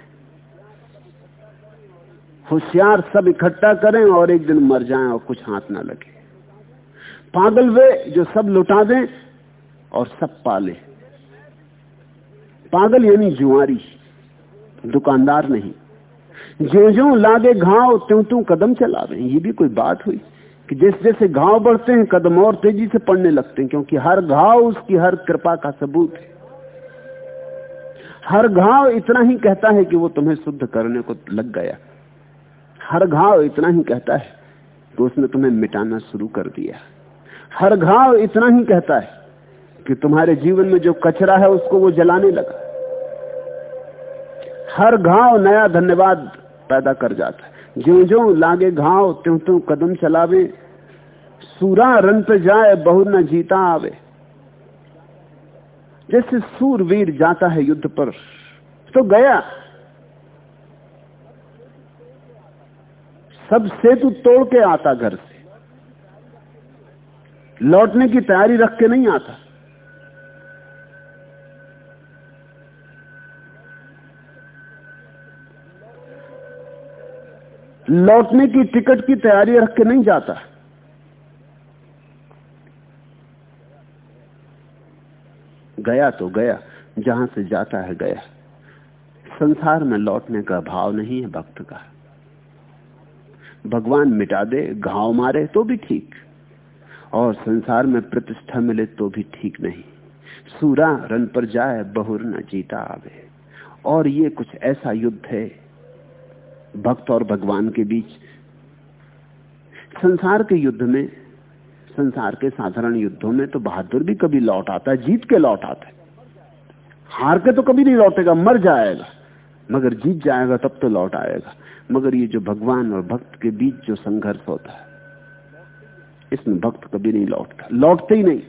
S2: होशियार सब इकट्ठा करें और एक दिन मर जाएँ और कुछ हाथ ना लगे। पागल वे जो सब लुटा दें और सब पाले। पागल यानी जुआरी, दुकानदार नहीं। जो जो लागे घाव त्यों त्यों कदम चला रहे ये भी कोई बात हुई? कि जैसे जैसे घाव बढ़ते हैं, कदम और तेज़ी से पड़ने लगते हैं, क्योंकि हर घाव उसकी हर कृपा का सबूत है। हर घाव इतना ही कहता है कि वो तुम्हें शुद्ध करने को लग गया। हर घाव इतना ही कहता है तो उसने तुम्हें मिटाना शुरू कर दिया। हर घाव इतना ही कहता है कि तुम्हारे जीवन में जो कचरा है, उसको वो जलाने लगा। हर घाव नया धन्यवाद पैदा कर जाता है। जो जो लागे घाव त्यों त्यों कदम चलावे सूरा रन पे जाए, बहु न जीता आवे। जैसे सूरवीर जाता है युद्ध पर तो गया। सब सेतु तोड़ के आता घर से। लौटने की तैयारी रख के नहीं आता। लौटने की टिकट की तैयारी रख के नहीं जाता। गया तो गया, जहाँ से जाता है गया। संसार में लौटने का भाव नहीं है भक्त का। भगवान मिटा दे, घाव मारे तो भी ठीक, और संसार में प्रतिष्ठा मिले तो भी ठीक नहीं। सूरा रन पर जाए, बहुर न जीता आवे। और ये कुछ ऐसा युद्ध है, भक्त और भगवान के बीच। संसार के युद्ध में संसार के साधारण युद्धों में तो बहादुर भी कभी लौट आता है, जीत के लौट आता है। हार के तो कभी नहीं लौटेगा, मर जाएगा। मगर जीत जाएगा, तब तो लौट आएगा। मगर ये जो भगवान और भक्त के बीच जो संघर्ष होता है, इसमें भक्त कभी नहीं लौटता। लौटते ही नहीं।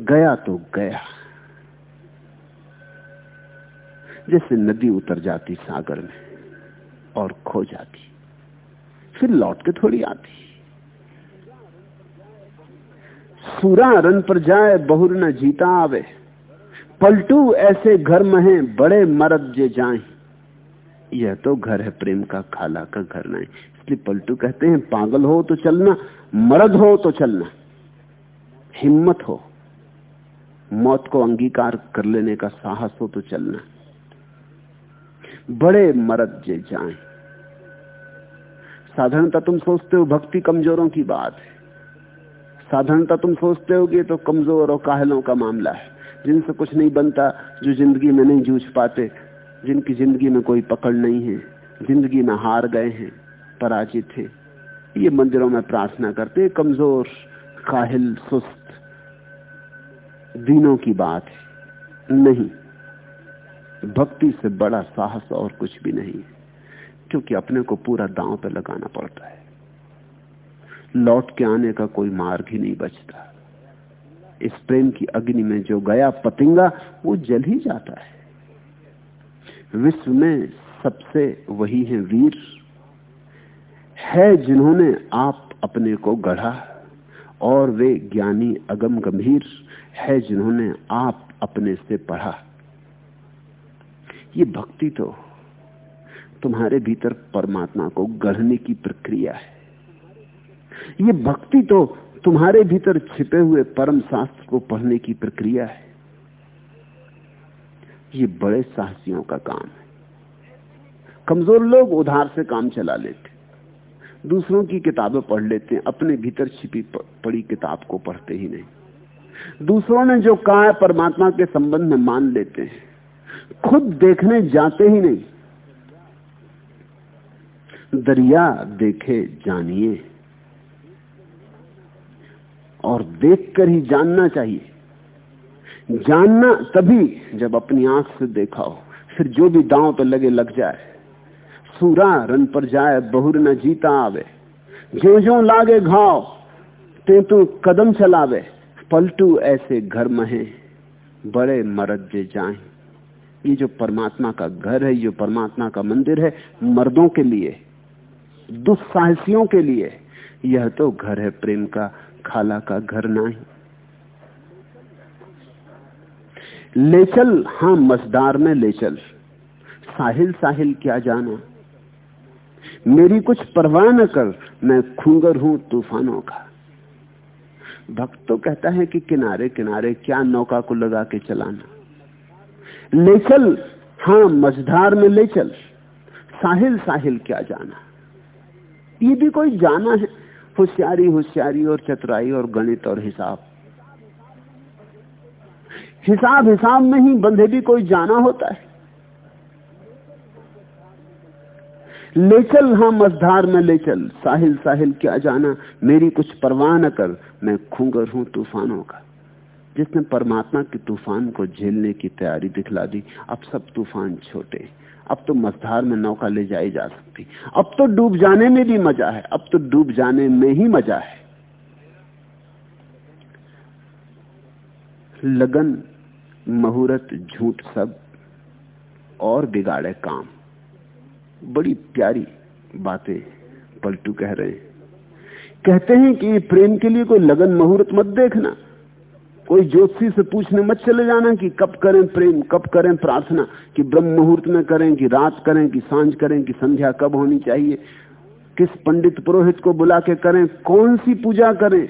S2: गया तो गया। जैसे नदी उतर जाती सागर में और खो जाती। फिर लौट के थोड़ी आती। सूरा रन पर जाए, बहुर न जीता आवे। पलटू ऐसे घर में है बड़े मरद जे जाए। यह तो घर है प्रेम का, खाला का घर नहीं। इसलिए पलटू कहते हैं, पागल हो तो चलना, मर्द हो तो चलना। हिम्मत हो। मौत को अंगीकार कर लेने का साहस हो तो चलना। बड़े मरद जे जाए। साधारणता तुम सोचते हो भक्ति कमजोरों की बात है। साधारणता तुम सोचते हो कि तो कमज़ोर और काहलों का मामला है। जिनसे कुछ नहीं बनता, जो ज़िंदगी में नहीं जूझ पाते, जिनकी ज़िंदगी में कोई पकड़ नहीं है, ज़िंदगी में हार गए हैं, पराजित थे ये मंदिरों में प्रार्थना करते कमज़ोर, काहिल, सुस्त, दिनों की बात है। नहीं, भक्ति से बड़ा साहस और कुछ भी नहीं क्योंकि अपने को पूरा दांव पे लगाना पड़ता है। लौट के आने का कोई मार्ग ही नहीं बचता। इस प्रेम की अग्नि में जो गया पतिंगा, वो जल ही जाता है। विश्व में सबसे वही है वीर। है जिन्होंने आप अपने को गढ़ा, और वे ज्ञानी अगम गंभीर। है जिन्होंने आप अपने से पढ़ा। ये भक्ति तो तुम्हारे भीतर परमात्मा को गढ़ने की प्रक्रिया है। ये भक्ति तो तुम्हारे भीतर छिपे हुए परम शास्त्र को पढ़ने की प्रक्रिया है। ये बड़े साहसियों का काम है। कमज़ोर लोग उधार से काम चला लेते दूसरों की किताबें पढ़ लेते हैं, अपने भीतर छिपी पड़ी किताब को पढ़ते ही नहीं। दूसरों ने जो कहा परमात्मा के संबंध में मान लेते हैं। खुद देखने जाते ही नहीं। दरिया देखे जानिए और देखकर ही जानना चाहिए। जानना तभी जब अपनी आँख से देखा हो, फिर जो भी दांव पे लगे लग जाए। सूरा रन पर जाए, बहुर न जीता आवे। जो जो लागे घाव ते तू कदम चलावे। पलटू ऐसे घर महे, बड़े मरद जे जाए। ये जो परमात्मा का घर है, ये परमात्मा का मंदिर है, मर्दों के लिए दुस्साहसियों के लिए। यह तो घर है प्रेम का, खाला का घर नहीं। ले चल हाँ मजदार में ले चल। साहिल साहिल, क्या जाना? मेरी कुछ परवाह न कर, मैं खूंगर हूँ तूफानों का। भक्त तो कहता है कि किनारे किनारे क्या नौका को लगा के चलाना। ले चल हाँ मझधार में ले चल। साहिल साहिल, क्या जाना? ये भी कोई जाना है? होशियारी होशियारी और चतुराई और गणित और हिसाब। हिसाब हिसाब में ही बंधे भी कोई जाना होता है। ले चल हाँ मझधार में ले चल, साहिल साहिल क्या जाना? मेरी कुछ परवाह न कर, मैं खूंगर हूँ तूफानों का। जिसने परमात्मा के तूफ़ान को झेलने की तैयारी दिखला दी, अब सब तूफ़ान छोटे। अब तो मझधार में नौका ले जाई जा सकती। अब तो डूब जाने में भी मज़ा है, अब तो डूब जाने में ही मज़ा है। लगन, मुहूर्त, झूठ सब, और बिगाड़े काम। बड़ी प्यारी बातें पलटू कह रहे हैं। कहते हैं कि प्रेम के लिए कोई लगन मुहूर्त मत देखना। कोई ज्योतिषी से पूछने मत चले जाना कि कब करें प्रेम, कब करें प्रार्थना, कि ब्रह्म मुहूर्त में करें, कि रात करें, कि साँझ करें, कि संध्या कब होनी चाहिए, किस पंडित पुरोहित को बुला के करें, कौन सी पूजा करें,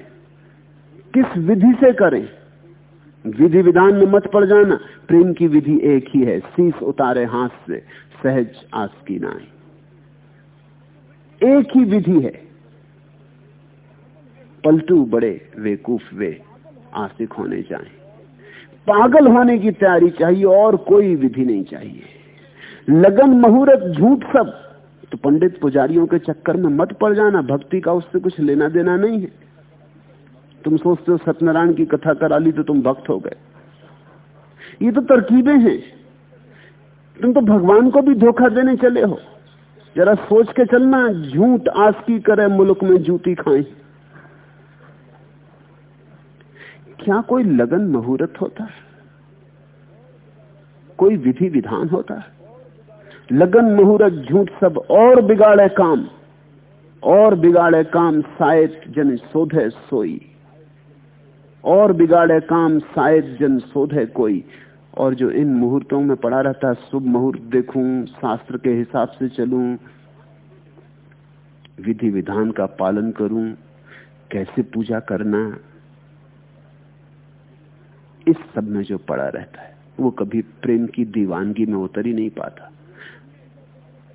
S2: किस विधि से करें। विधि विधान में मत पड़ जाना, प्रेम की विधि एक ही है शीश उतारे हाथ से, सहज आस की नाई। एक ही विधि है, पलटू बड़े वेकूफ वे। आसिक होने जाए पागल होने की तैयारी चाहिए और कोई विधि नहीं चाहिए। लगन, मुहूर्त, झूठ सब। तो पंडित पुजारियों के चक्कर में मत पड़ जाना। भक्ति का उससे कुछ लेना देना नहीं है। तुम सोचते हो सत्यनारायण की कथा करा ली तो तुम भक्त हो गए। ये तो तरकीबें हैं। तुम तो भगवान को भी धोखा देने चले हो। जरा सोच के चलना। झूठ आस की करे, मुल्क में जूती खाएँ। क्या कोई लगन मुहूर्त होता? है कोई विधि विधान होता? है लगन मुहूर्त झूठ सब और बिगाड़े काम, और बिगाड़े काम शायद जन शोधे सोई, और बिगाड़े काम शायद जन शोधे कोई। और जो इन मुहूर्तों में पड़ा रहता है, शुभ मुहूर्त देखूँ, शास्त्र के हिसाब से चलूँ, विधि विधान का पालन करूँ, कैसे पूजा करना इस सब में जो पड़ा रहता है, वो कभी प्रेम की दीवानगी में उतर ही नहीं पाता।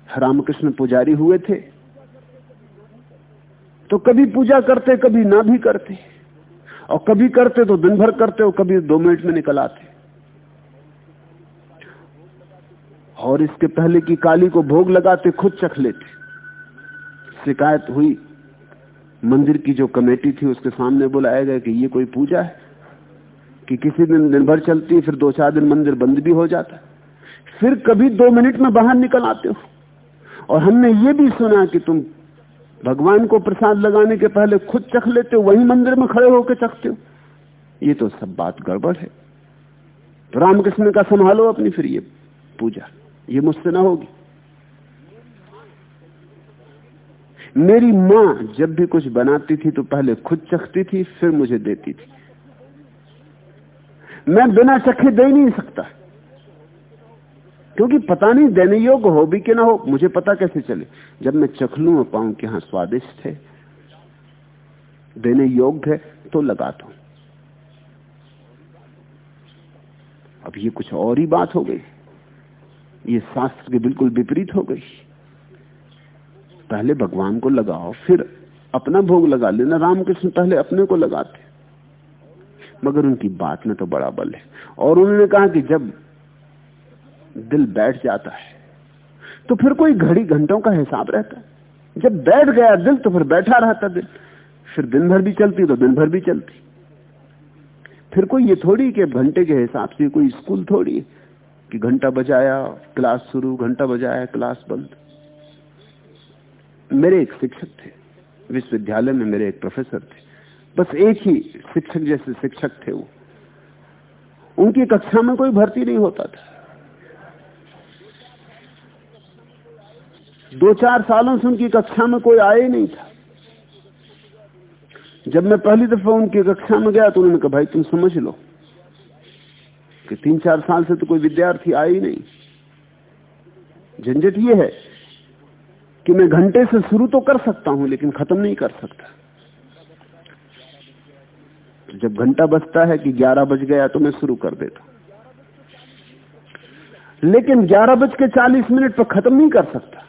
S2: रामकृष्ण पुजारी हुए थे तो कभी पूजा करते, कभी ना भी करते, और कभी करते तो दिन भर करते और कभी दो मिनट में निकल आते। और इसके पहले की काली को भोग लगाते, खुद चख लेते। शिकायत हुई, मंदिर की जो कमेटी थी, उसके सामने बुलाया गया कि ये कोई पूजा है? कि किसी दिन दिन भर चलती है फिर दो चार दिन मंदिर बंद भी हो जाता। फिर कभी दो मिनट में बाहर निकल आते हो। और हमने ये भी सुना कि तुम भगवान को प्रसाद लगाने के पहले खुद चख लेते हो, वही मंदिर में खड़े होकर चखते हो। ये तो सब बात गड़बड़ है। तो रामकृष्ण का संभालो अपनी फिर ये पूजा। ये मुझसे ना होगी। मेरी माँ जब भी कुछ बनाती थी तो पहले खुद चखती थी, फिर मुझे देती थी। मैं बिना चखे दे नहीं सकता। क्योंकि पता नहीं देने योग्य हो भी कि ना हो, मुझे पता कैसे चले। जब मैं चख लू और पाऊँ कि हाँ स्वादिष्ट है, देने योग्य है तो लगा हूँ अब ये कुछ और ही बात हो गई। ये शास्त्र के बिल्कुल विपरीत हो गई। पहले भगवान को लगाओ, फिर अपना भोग लगा लेना। रामकृष्ण पहले अपने को लगाते। मगर उनकी बात में तो बड़ा बल है। और उन्होंने कहा कि जब दिल बैठ जाता है तो फिर कोई घड़ी घंटों का हिसाब रहता है। जब बैठ गया दिल तो फिर बैठा रहता दिल। फिर दिन भर भी चलती तो दिन भर भी चलती। फिर कोई ये थोड़ी कि घंटे के हिसाब से कोई स्कूल थोड़ी कि घंटा बजाया, क्लास शुरू, घंटा बजाया, क्लास बंद। मेरे एक शिक्षक थे, विश्वविद्यालय में मेरे एक प्रोफेसर थे। बस एक ही शिक्षक जैसे शिक्षक थे वो। उनकी कक्षा में कोई भर्ती नहीं होता था। दो चार सालों से उनकी कक्षा में कोई आया ही नहीं था। जब मैं पहली दफ़ा उनकी कक्षा में गया तो उन्होंने कहा, भाई, तुम समझ लो कि तीन चार साल से तो कोई विद्यार्थी आया ही नहीं। झंझट ये है कि मैं घंटे से शुरू तो कर सकता हूँ, लेकिन खत्म नहीं कर सकता। तो जब घंटा बजता है कि ग्यारह बज गया तो मैं शुरू कर देता। लेकिन ग्यारह बज के चालीस मिनट पर खत्म नहीं कर सकता।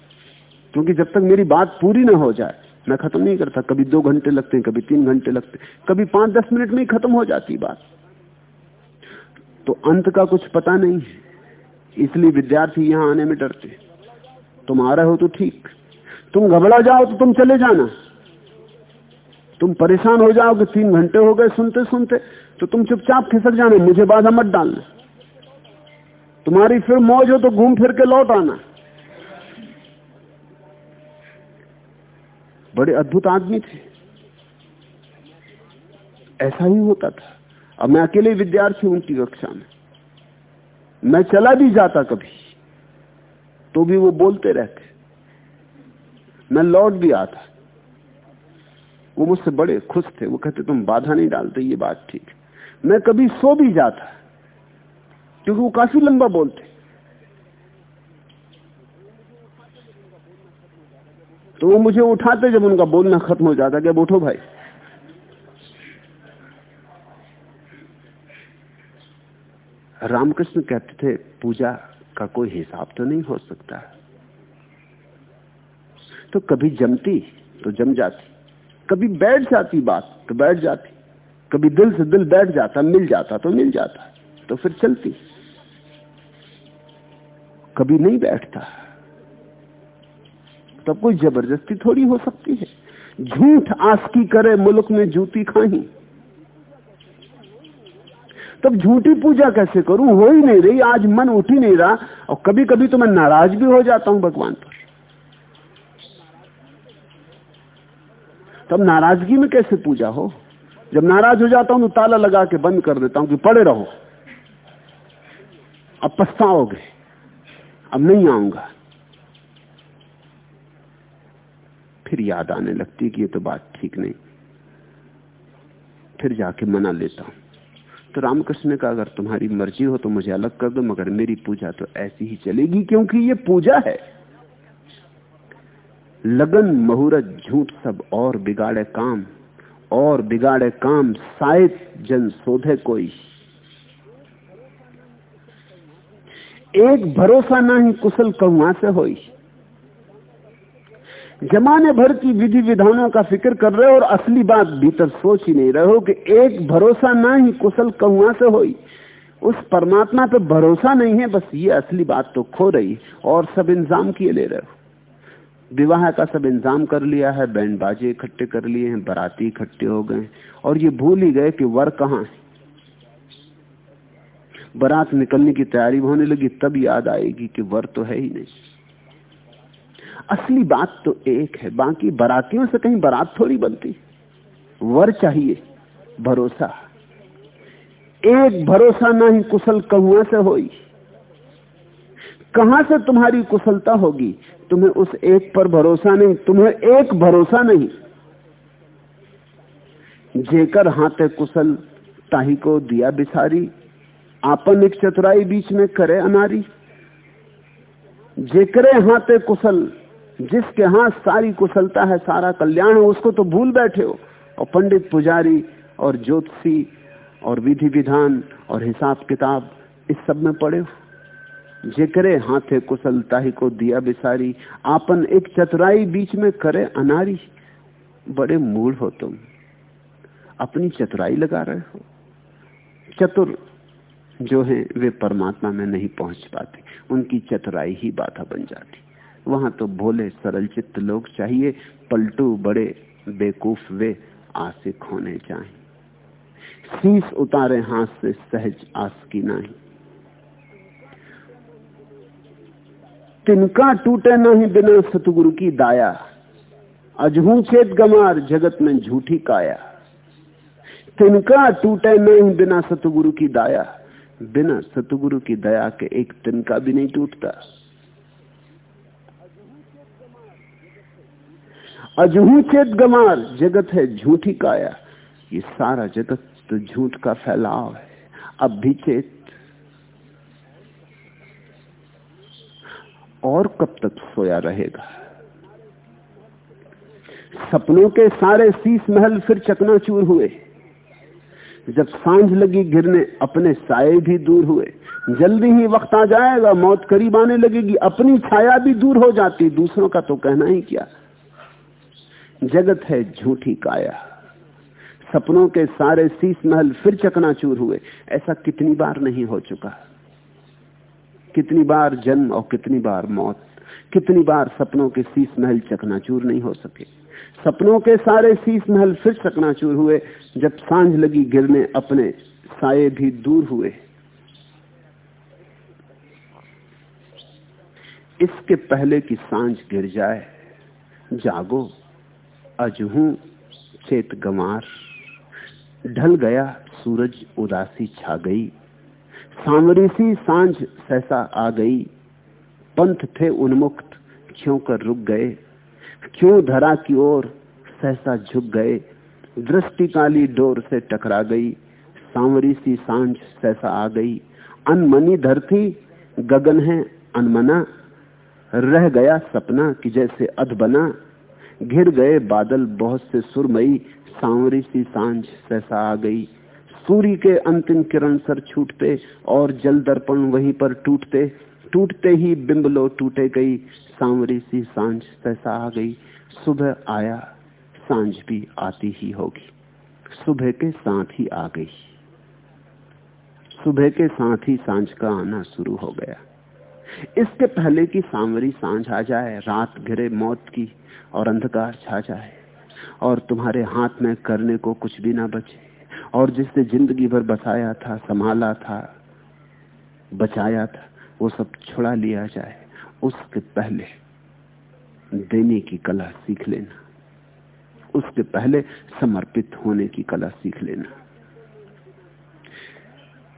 S2: क्योंकि जब तक मेरी बात पूरी ना हो जाए, मैं खत्म नहीं करता। कभी दो घंटे लगते हैं, कभी तीन घंटे लगते हैं, कभी पाँच दस मिनट में ही खत्म हो जाती बात। तो अंत का कुछ पता नहीं है। इसलिए विद्यार्थी यहाँ आने में डरते तुम आ रहे हो तो ठीक। तुम घबरा जाओ तो तुम चले जाना। तुम परेशान हो जाओ कि तीन घंटे हो गए सुनते सुनते तो तुम चुपचाप खिसक जाना, मुझे बाधा मत डालना। तुम्हारी फिर मौज हो तो घूम फिर के लौट आना। बड़े अद्भुत आदमी थे। ऐसा ही होता था। अब मैं अकेले विद्यार्थी हूँ उनकी कक्षा में। मैं चला भी जाता कभी तो भी वो बोलते रहते। मैं लौट भी आता। वो मुझसे बड़े खुश थे। वो कहते, तुम बाधा नहीं डालते, ये बात ठीक मैं कभी सो भी जाता, क्योंकि वो काफ़ी लंबा बोलते तो वो मुझे उठाते जब उनका बोलना खत्म हो जाता क्या उठो भाई। रामकृष्ण कहते थे, पूजा का कोई हिसाब तो नहीं हो सकता। तो कभी जमती तो जम जाती। कभी बैठ जाती बात तो बैठ जाती। कभी दिल से दिल बैठ जाता, मिल जाता तो मिल जाता तो फिर चलती। कभी नहीं बैठता। तब कोई ज़बरदस्ती थोड़ी हो सकती है। झूठ आस्की करे मुल्क में जूती खाही तब झूठी पूजा कैसे करूँ? हो ही नहीं रही, आज मन उठ ही नहीं रहा। और कभी कभी तो मैं नाराज़ भी हो जाता हूँ भगवान पर। तब नाराज़गी में कैसे पूजा हो? जब नाराज़ हो जाता हूँ तो ताला लगा के बंद कर देता हूँ कि पड़े रहो। अब पछताओगे। अब नहीं आऊँगा। फिर याद आने लगती कि ये तो बात ठीक नहीं। फिर जाके मना लेता हूँ। तो रामकृष्ण ने कहा, अगर तुम्हारी मर्ज़ी हो तो मुझे अलग कर दो, मगर मेरी पूजा तो ऐसी ही चलेगी क्योंकि ये पूजा है। लगन मुहूर्त झूठ सब और बिगाड़े काम, और बिगाड़े काम शायद जन शोधे कोई। एक भरोसा ना ही कुशल कहुआ से हो जमाने भर की विधि विधानों का फ़िक्र कर रहे हो और असली बात भीतर सोच ही नहीं रहे हो कि एक भरोसा ना ही कुशल कहुआ से हो उस परमात्मा पे भरोसा नहीं है, बस ये असली बात तो खो रही और सब इंतज़ाम किए ले रहे हो। विवाह का सब इंतज़ाम कर लिया है बैंड बाजे इकट्ठे कर लिए हैं, बराती इकट्ठे हो गए और ये भूल ही गए कि वर कहाँ है। बारात निकलने की तैयारी होने लगी, तब याद आएगी कि वर तो है ही नहीं। असली बात तो एक है, बाकी बरातियों से कहीं बारात थोड़ी बनती। वर चाहिए, भरोसा। एक भरोसा ना ही कुशल कहुआ से होई। कहाँ से तुम्हारी कुशलता होगी? तुम्हें उस एक पर भरोसा नहीं, तुम्हें एक भरोसा नहीं। जेकर हाथे कुशल ताही को दिया बिसारी, आपन एक चतुराई बीच में करे अनारी। जेकरे हाथे कुशल, जिसके हाथ सारी कुशलता है, सारा कल्याण है, उसको तो भूल बैठे हो। और पंडित पुजारी, और ज्योतिषी, और विधि विधान, और हिसाब किताब, इस सब में पड़े हो। जेकरे हाथे कुशलता ही को दिया बिसारी, आपन एक चतुराई बीच में करे अनारी, बड़े मूल हो तुम। अपनी चतुराई लगा रहे हो। चतुर जो है, वे परमात्मा में नहीं पहुँच पाते। उनकी चतुराई ही बाधा बन जाती। वहाँ तो भोले सरल चित्त लोग चाहिए, पलटू बड़े बेकूफ वे आसिक होने चाहिए शीश उतारे हाथ से सहज आस की नहीं। तिनका टूटे नहीं बिना सतगुरु की दाया। अजहू चेत गमार जगत में झूठी काया। तिनका टूटे नहीं बिना सतगुरु की दाया। बिना सतगुरु की दया के एक तिनका भी नहीं टूटता। अजहू चेत गमार जगत है झूठी काया। ये सारा जगत तो झूठ का फैलाव है। अब भी चेत और कब तक सोया रहेगा? सपनों के सारे शीश महल फिर चकनाचूर हुए। जब साँझ लगी गिरने अपने साए भी दूर हुए। जल्दी ही वक्त आ जाएगा, मौत करीब आने लगेगी। अपनी छाया भी दूर हो जाती, दूसरों का तो कहना ही क्या? जगत है झूठी काया। सपनों के सारे शीश महल फिर चकनाचूर हुए। ऐसा कितनी बार नहीं हो चुका। कितनी बार जन्म और कितनी बार मौत, कितनी बार सपनों के शीश महल चकनाचूर नहीं हो सके। सपनों के सारे शीश महल फिर चकनाचूर हुए, जब साँझ लगी गिरने अपने साए भी दूर हुए। इसके पहले की साँझ गिर जाए, जागो, अजहू, चेत गंवार। ढल गया, सूरज उदासी छा गई। सांवरी सी साँझ सहसा आ गई। पंथ थे उन्मुक्त, क्यों कर रुक गए? क्यों धरा की ओर सहसा झुक गए? दृष्टि काली डोर से टकरा गई। सांवरी सी साँझ सहसा आ गई। अनमनी धरती गगन है, अनमना। रह गया सपना कि जैसे अध बना। घिर गए बादल बहुत से सुरमई। सांवरी सी साँझ सहसा आ गई। सूर्य के अंतिम किरण सर छूटते और जल दर्पण वहीं पर टूटते टूटते ही बिंबलो टूटे गई। सांवरी सी साँझ सहसा आ गई। सुबह आया, साँझ भी आती ही होगी। सुबह के साथ ही आ गई। सुबह के साथ ही साँझ का आना शुरू हो गया। इसके पहले की सांवरी साँझ आ जाए, रात घिरे मौत की और अंधकार छा जाए, और तुम्हारे हाथ में करने को कुछ भी ना बचे। और जिसने ज़िंदगी भर बसाया था, संभाला था, बचाया था, वो सब छुड़ा लिया जाए, उसके पहले देने की कला सीख लेना, उसके पहले समर्पित होने की कला सीख लेना।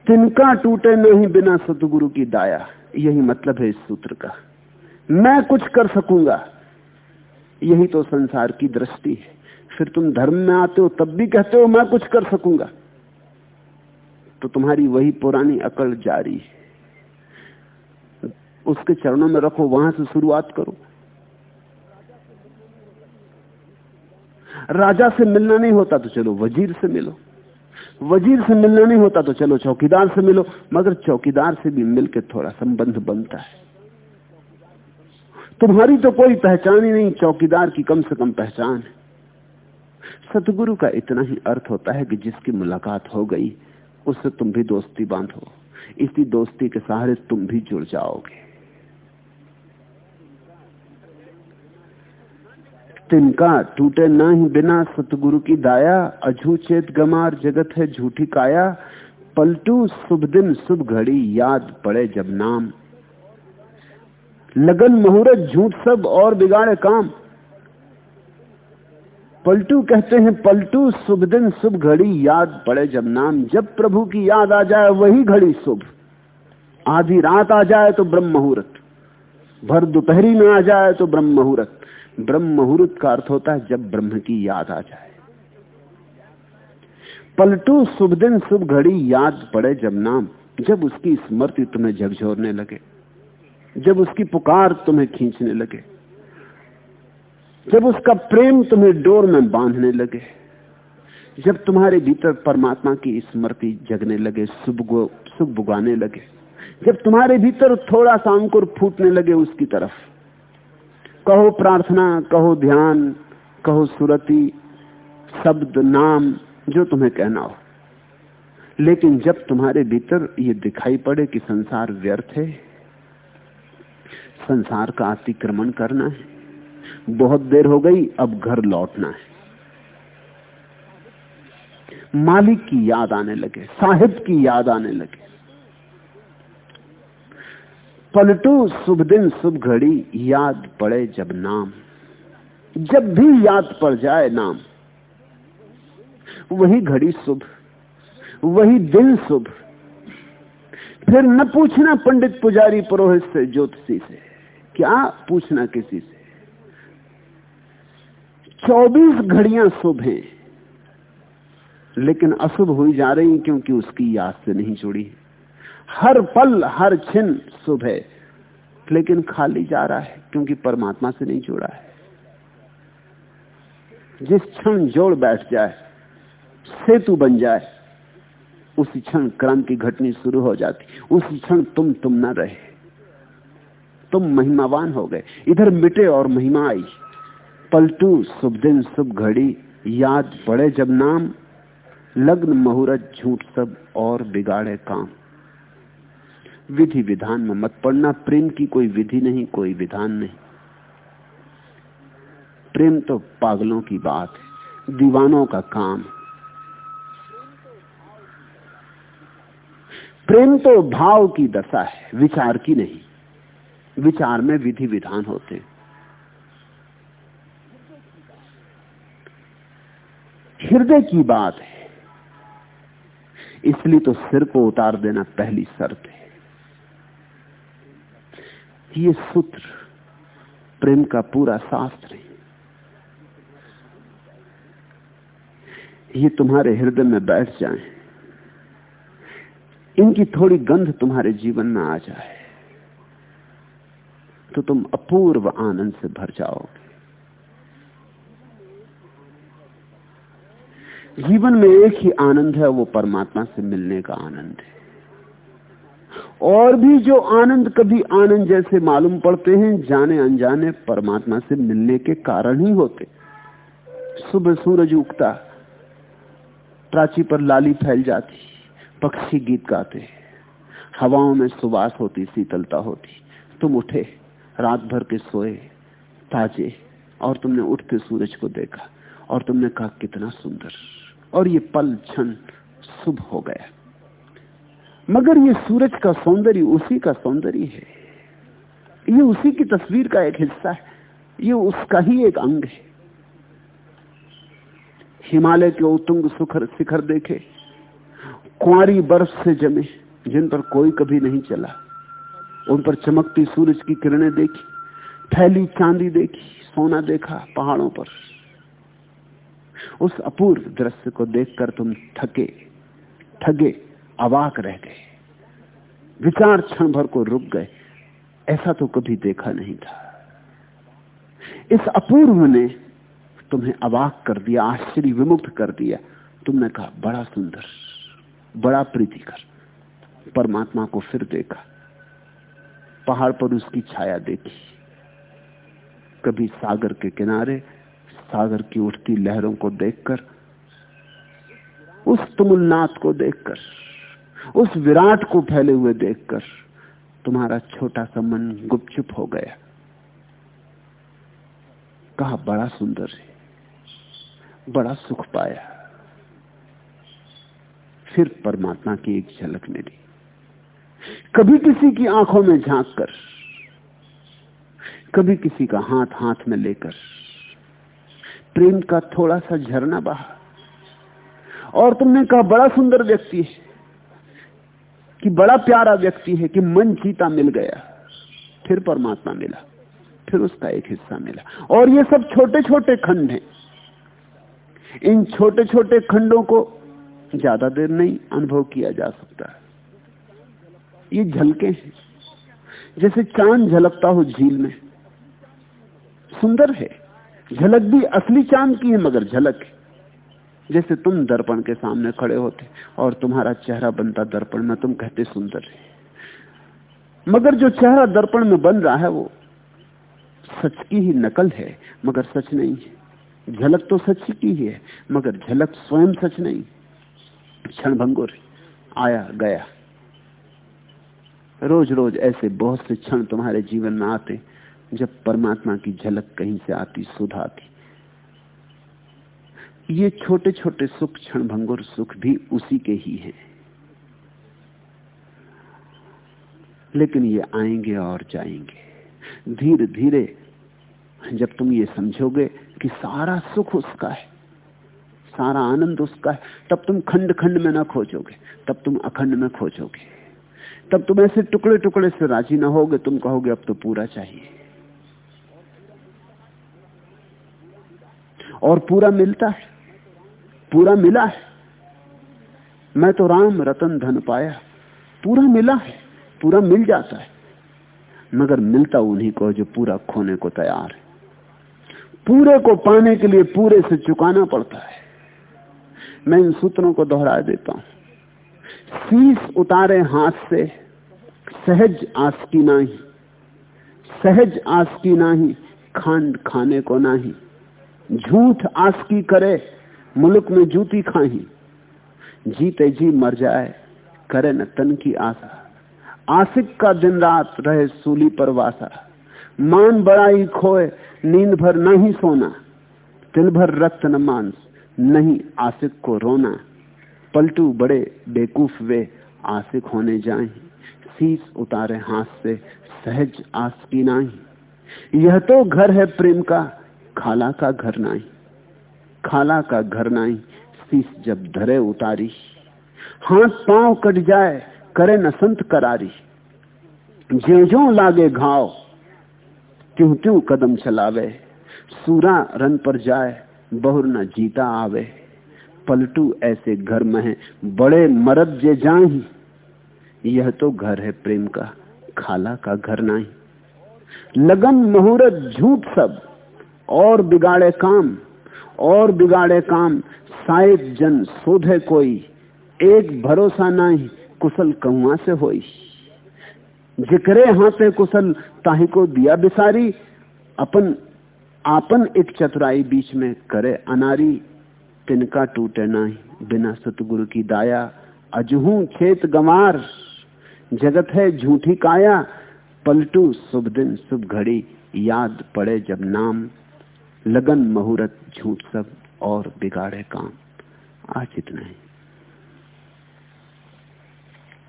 S2: तिनका टूटे नहीं बिना सतगुरु की दाया, यही मतलब है इस सूत्र का। मैं कुछ कर सकूँगा, यही तो संसार की दृष्टि है। फिर तुम धर्म में आते हो, तब भी कहते हो, मैं कुछ कर सकूँगा। तो तुम्हारी वही पुरानी अकल जारी है। उसके चरणों में रखो, वहाँ से शुरुआत करो। राजा से मिलना नहीं होता तो चलो, वज़ीर से मिलो। वज़ीर से मिलना नहीं होता तो चलो, चौकीदार से मिलो, मगर चौकीदार से भी मिलकर थोड़ा संबंध बनता है। तुम्हारी तो कोई पहचान ही नहीं, चौकीदार की कम से कम पहचान है। सतगुरु का इतना ही अर्थ होता है कि जिसकी मुलाकात हो गई, उससे तुम भी दोस्ती बांधो। इसी दोस्ती के सहारे तुम भी जुड़ जाओगे। तिनका टूटे ना ही बिना सतगुरु की दाया अझूचेत गमार जगत है झूठी काया। पलटू शुभ दिन शुभ घड़ी, याद पड़े जब नाम। लगन मुहूर्त झूठ सब और बिगाड़े काम। पलटू कहते हैं, पलटू, शुभ दिन, शुभ घड़ी, याद पड़े जब नाम। जब प्रभु की याद आ जाए, वही घड़ी शुभ। आधी रात आ जाए तो ब्रह्म मुहूर्त। भर दोपहरी में आ जाए तो ब्रह्म मुहूर्त। ब्रह्म मुहूर्त का अर्थ होता है जब ब्रह्म की याद आ जाए। पलटू, शुभ दिन, शुभ घड़ी, याद पड़े जब नाम। जब उसकी स्मृति तुम्हें झकझोरने लगे। जब उसकी पुकार तुम्हें खींचने लगे। जब उसका प्रेम तुम्हें डोर में बांधने लगे, जब तुम्हारे भीतर परमात्मा की स्मृति जगने लगे शुभ बुगाने लगे, जब तुम्हारे भीतर थोड़ा सा अंकुर फूटने लगे उसकी तरफ़, कहो प्रार्थना, कहो ध्यान, कहो सुरति, शब्द, नाम, जो तुम्हें कहना हो। लेकिन जब तुम्हारे भीतर ये दिखाई पड़े कि संसार व्यर्थ है, संसार का अतिक्रमण करना है बहुत देर हो गई, अब घर लौटना है। मालिक की याद आने लगे, साहिब की याद आने लगे। पलटू, शुभ दिन, शुभ घड़ी, याद पड़े जब नाम। जब भी याद पड़ जाए नाम, वही घड़ी शुभ, वही दिन शुभ। फिर न पूछना पंडित पुजारी पुरोहित से, ज्योतिषी से, क्या पूछना किसी से? चौबीस घड़ियाँ शुभ हैं। लेकिन अशुभ हुई जा रही क्योंकि उसकी याद से नहीं जुड़ी हर पल, हर छिन शुभ है। लेकिन खाली जा रहा है क्योंकि परमात्मा से नहीं जुड़ा है। जिस क्षण जोड़ बैठ जाए, सेतु बन जाए, उसी क्षण क्रांति घटनी शुरू हो जाती। उसी क्षण तुम तुम न रहे। तुम महिमावान हो गए। इधर मिटे और महिमा आई। पलटू, शुभ दिन, शुभ घड़ी, याद पड़े जब नाम, लग्न मुहूर्त झूठ सब और बिगाड़े काम। विधि विधान में मत पड़ना, प्रेम की कोई विधि नहीं, कोई विधान नहीं। प्रेम तो पागलों की बात है, दीवानों का काम प्रेम तो भाव की दशा है, विचार की नहीं। विचार में विधि विधान होते हृदय की बात है। इसलिए तो सिर को उतार देना पहली शर्त है। ये सूत्र प्रेम का पूरा शास्त्र है। ये तुम्हारे हृदय में बैठ जाए। इनकी थोड़ी गंध तुम्हारे जीवन में आ जाए। तो तुम अपूर्व आनंद से भर जाओगे। जीवन में एक ही आनंद है, वो परमात्मा से मिलने का आनंद है। और भी जो आनंद कभी आनंद जैसे मालूम पड़ते हैं जाने अनजाने परमात्मा से मिलने के कारण ही होते। सुबह सूरज उगता, प्राची पर लाली फैल जाती, पक्षी गीत गाते, हवाओं में सुबास होती, शीतलता होती। तुम उठे, रात भर के सोए, ताजे, और तुमने उठते सूरज को देखा, और तुमने कहा, कितना सुंदर। और ये पल क्षण शुभ हो गया मगर ये सूरज का सौंदर्य उसी का सौंदर्य है। ये उसी की तस्वीर का एक हिस्सा है। ये उसका ही एक अंग है। हिमालय के उत्तुंग सुखर शिखर देखे कुआरी बर्फ़ से जमे, जिन पर कोई कभी नहीं चला। उन पर चमकती सूरज की किरणें देखी, थैली चांदी देखी, सोना देखा पहाड़ों पर। उस अपूर्व दृश्य को देखकर तुम थके ठगे, अवाक रह गए। विचार क्षण भर को रुक गए। ऐसा तो कभी देखा नहीं था। इस अपूर्व ने तुम्हें अवाक कर दिया, आश्चर्य विमुक्त कर दिया। तुमने कहा, बड़ा सुंदर, बड़ा प्रीतिकर। परमात्मा को फिर देखा। पहाड़ पर उसकी छाया देखी। कभी सागर के किनारे सागर की उठती लहरों को देखकर, उस तुमुलनाथ को देखकर, उस विराट को फैले हुए देखकर तुम्हारा छोटा सा मन गुपचुप हो गया। कहा, बड़ा सुंदर है, बड़ा सुख पाया। फिर परमात्मा की एक झलक मिली। कभी किसी की आँखों में झाँक कर कभी किसी का हाथ हाथ में लेकर प्रेम का थोड़ा सा झरना बहा। और तुमने कहा, बड़ा सुंदर व्यक्ति है, कि बड़ा प्यारा व्यक्ति है, कि मन जीता मिल गया। फिर परमात्मा मिला, फिर उसका एक हिस्सा मिला। और ये सब छोटे छोटे खंड हैं। इन छोटे छोटे खंडों को ज़्यादा देर नहीं अनुभव किया जा सकता। ये झलके हैं। जैसे चाँद झलकता हो झील में, सुंदर है। झलक भी असली चाँद की है, मगर झलक जैसे तुम दर्पण के सामने खड़े होते और तुम्हारा चेहरा बनता दर्पण में, तुम कहते सुंदर है। मगर जो चेहरा दर्पण में बन रहा है, वो सच की ही नकल है, मगर सच नहीं है। झलक तो सच की ही है, मगर झलक स्वयं सच नहीं। क्षण भंगुर आया, गया। रोज रोज ऐसे बहुत से क्षण तुम्हारे जीवन में आते जब परमात्मा की झलक कहीं से आती, सुधा आती। ये छोटे छोटे सुख क्षण भंगुर सुख भी उसी के ही हैं। लेकिन ये आएँगे और जाएँगे। धीरे धीरे जब तुम ये समझोगे कि सारा सुख उसका है, सारा आनंद उसका है, तब तुम खंड खंड में ना खोजोगे, तब तुम अखंड में खोजोगे। तब तुम ऐसे टुकड़े टुकड़े से राज़ी ना होगे, तुम कहोगे, अब तो पूरा चाहिए। और पूरा मिलता है। पूरा मिला है। मैं तो राम रतन धन पाया। पूरा मिला है। पूरा मिल जाता है। मगर मिलता उन्हीं को जो पूरा खोने को तैयार है। पूरे को पाने के लिए पूरे से चुकाना पड़ता है। मैं इन सूत्रों को दोहरा देता हूँ। शीश उतारे हाथ से सहज आस की नाही। सहज आस की नाही, खांड खाने को नाही। झूठ आस की करे, मुल्क में जूती खाही जीते जी मर जाए, करे न तन की आशा। आशिक का दिन रात रहे सूली पर वासा। मान बड़ाई खोए, नींद भर नहीं सोना। दिल भर रक्त न मांस, नहीं आशिक को रोना। पलटू बड़े बेकूफ वे आशिक होने जाए। शीस उतारे हाथ से, सहज आस की नाही। यह तो घर है प्रेम का खाला का घर नहीं खाला का घर नहीं शीश जब धरे उतारी। हाथ पाँव कट जाए, करे न संत करारी। ज्यो ज्यो लागे घाव क्यों क्यों कदम चलावे। सूरा रन पर जाए, बहुर न जीता आवे। पलटू ऐसे घर में है बड़े मरद जे जाही। यह तो घर है प्रेम का, खाला का घर नहीं लगन मुहूर्त झूठ सब और बिगाड़े काम, और बिगाड़े काम शायद जन शोधे कोई, एक भरोसा नहीं, कुशल कहुआ से होई। जिक्रे हाथे कुशल, ताही को दिया बिसारी, अपन, आपन एक चतुराई बीच में करे अनारी। तिनका टूटे नहीं, बिना सतगुरु की दाया। अजहू खेत गमार जगत है झूठी काया। पलटू शुभ दिन, शुभ घड़ी, याद पड़े जब नाम। लगन मुहूर्त झूठ सब और बिगाड़े काम। आज इतना ही।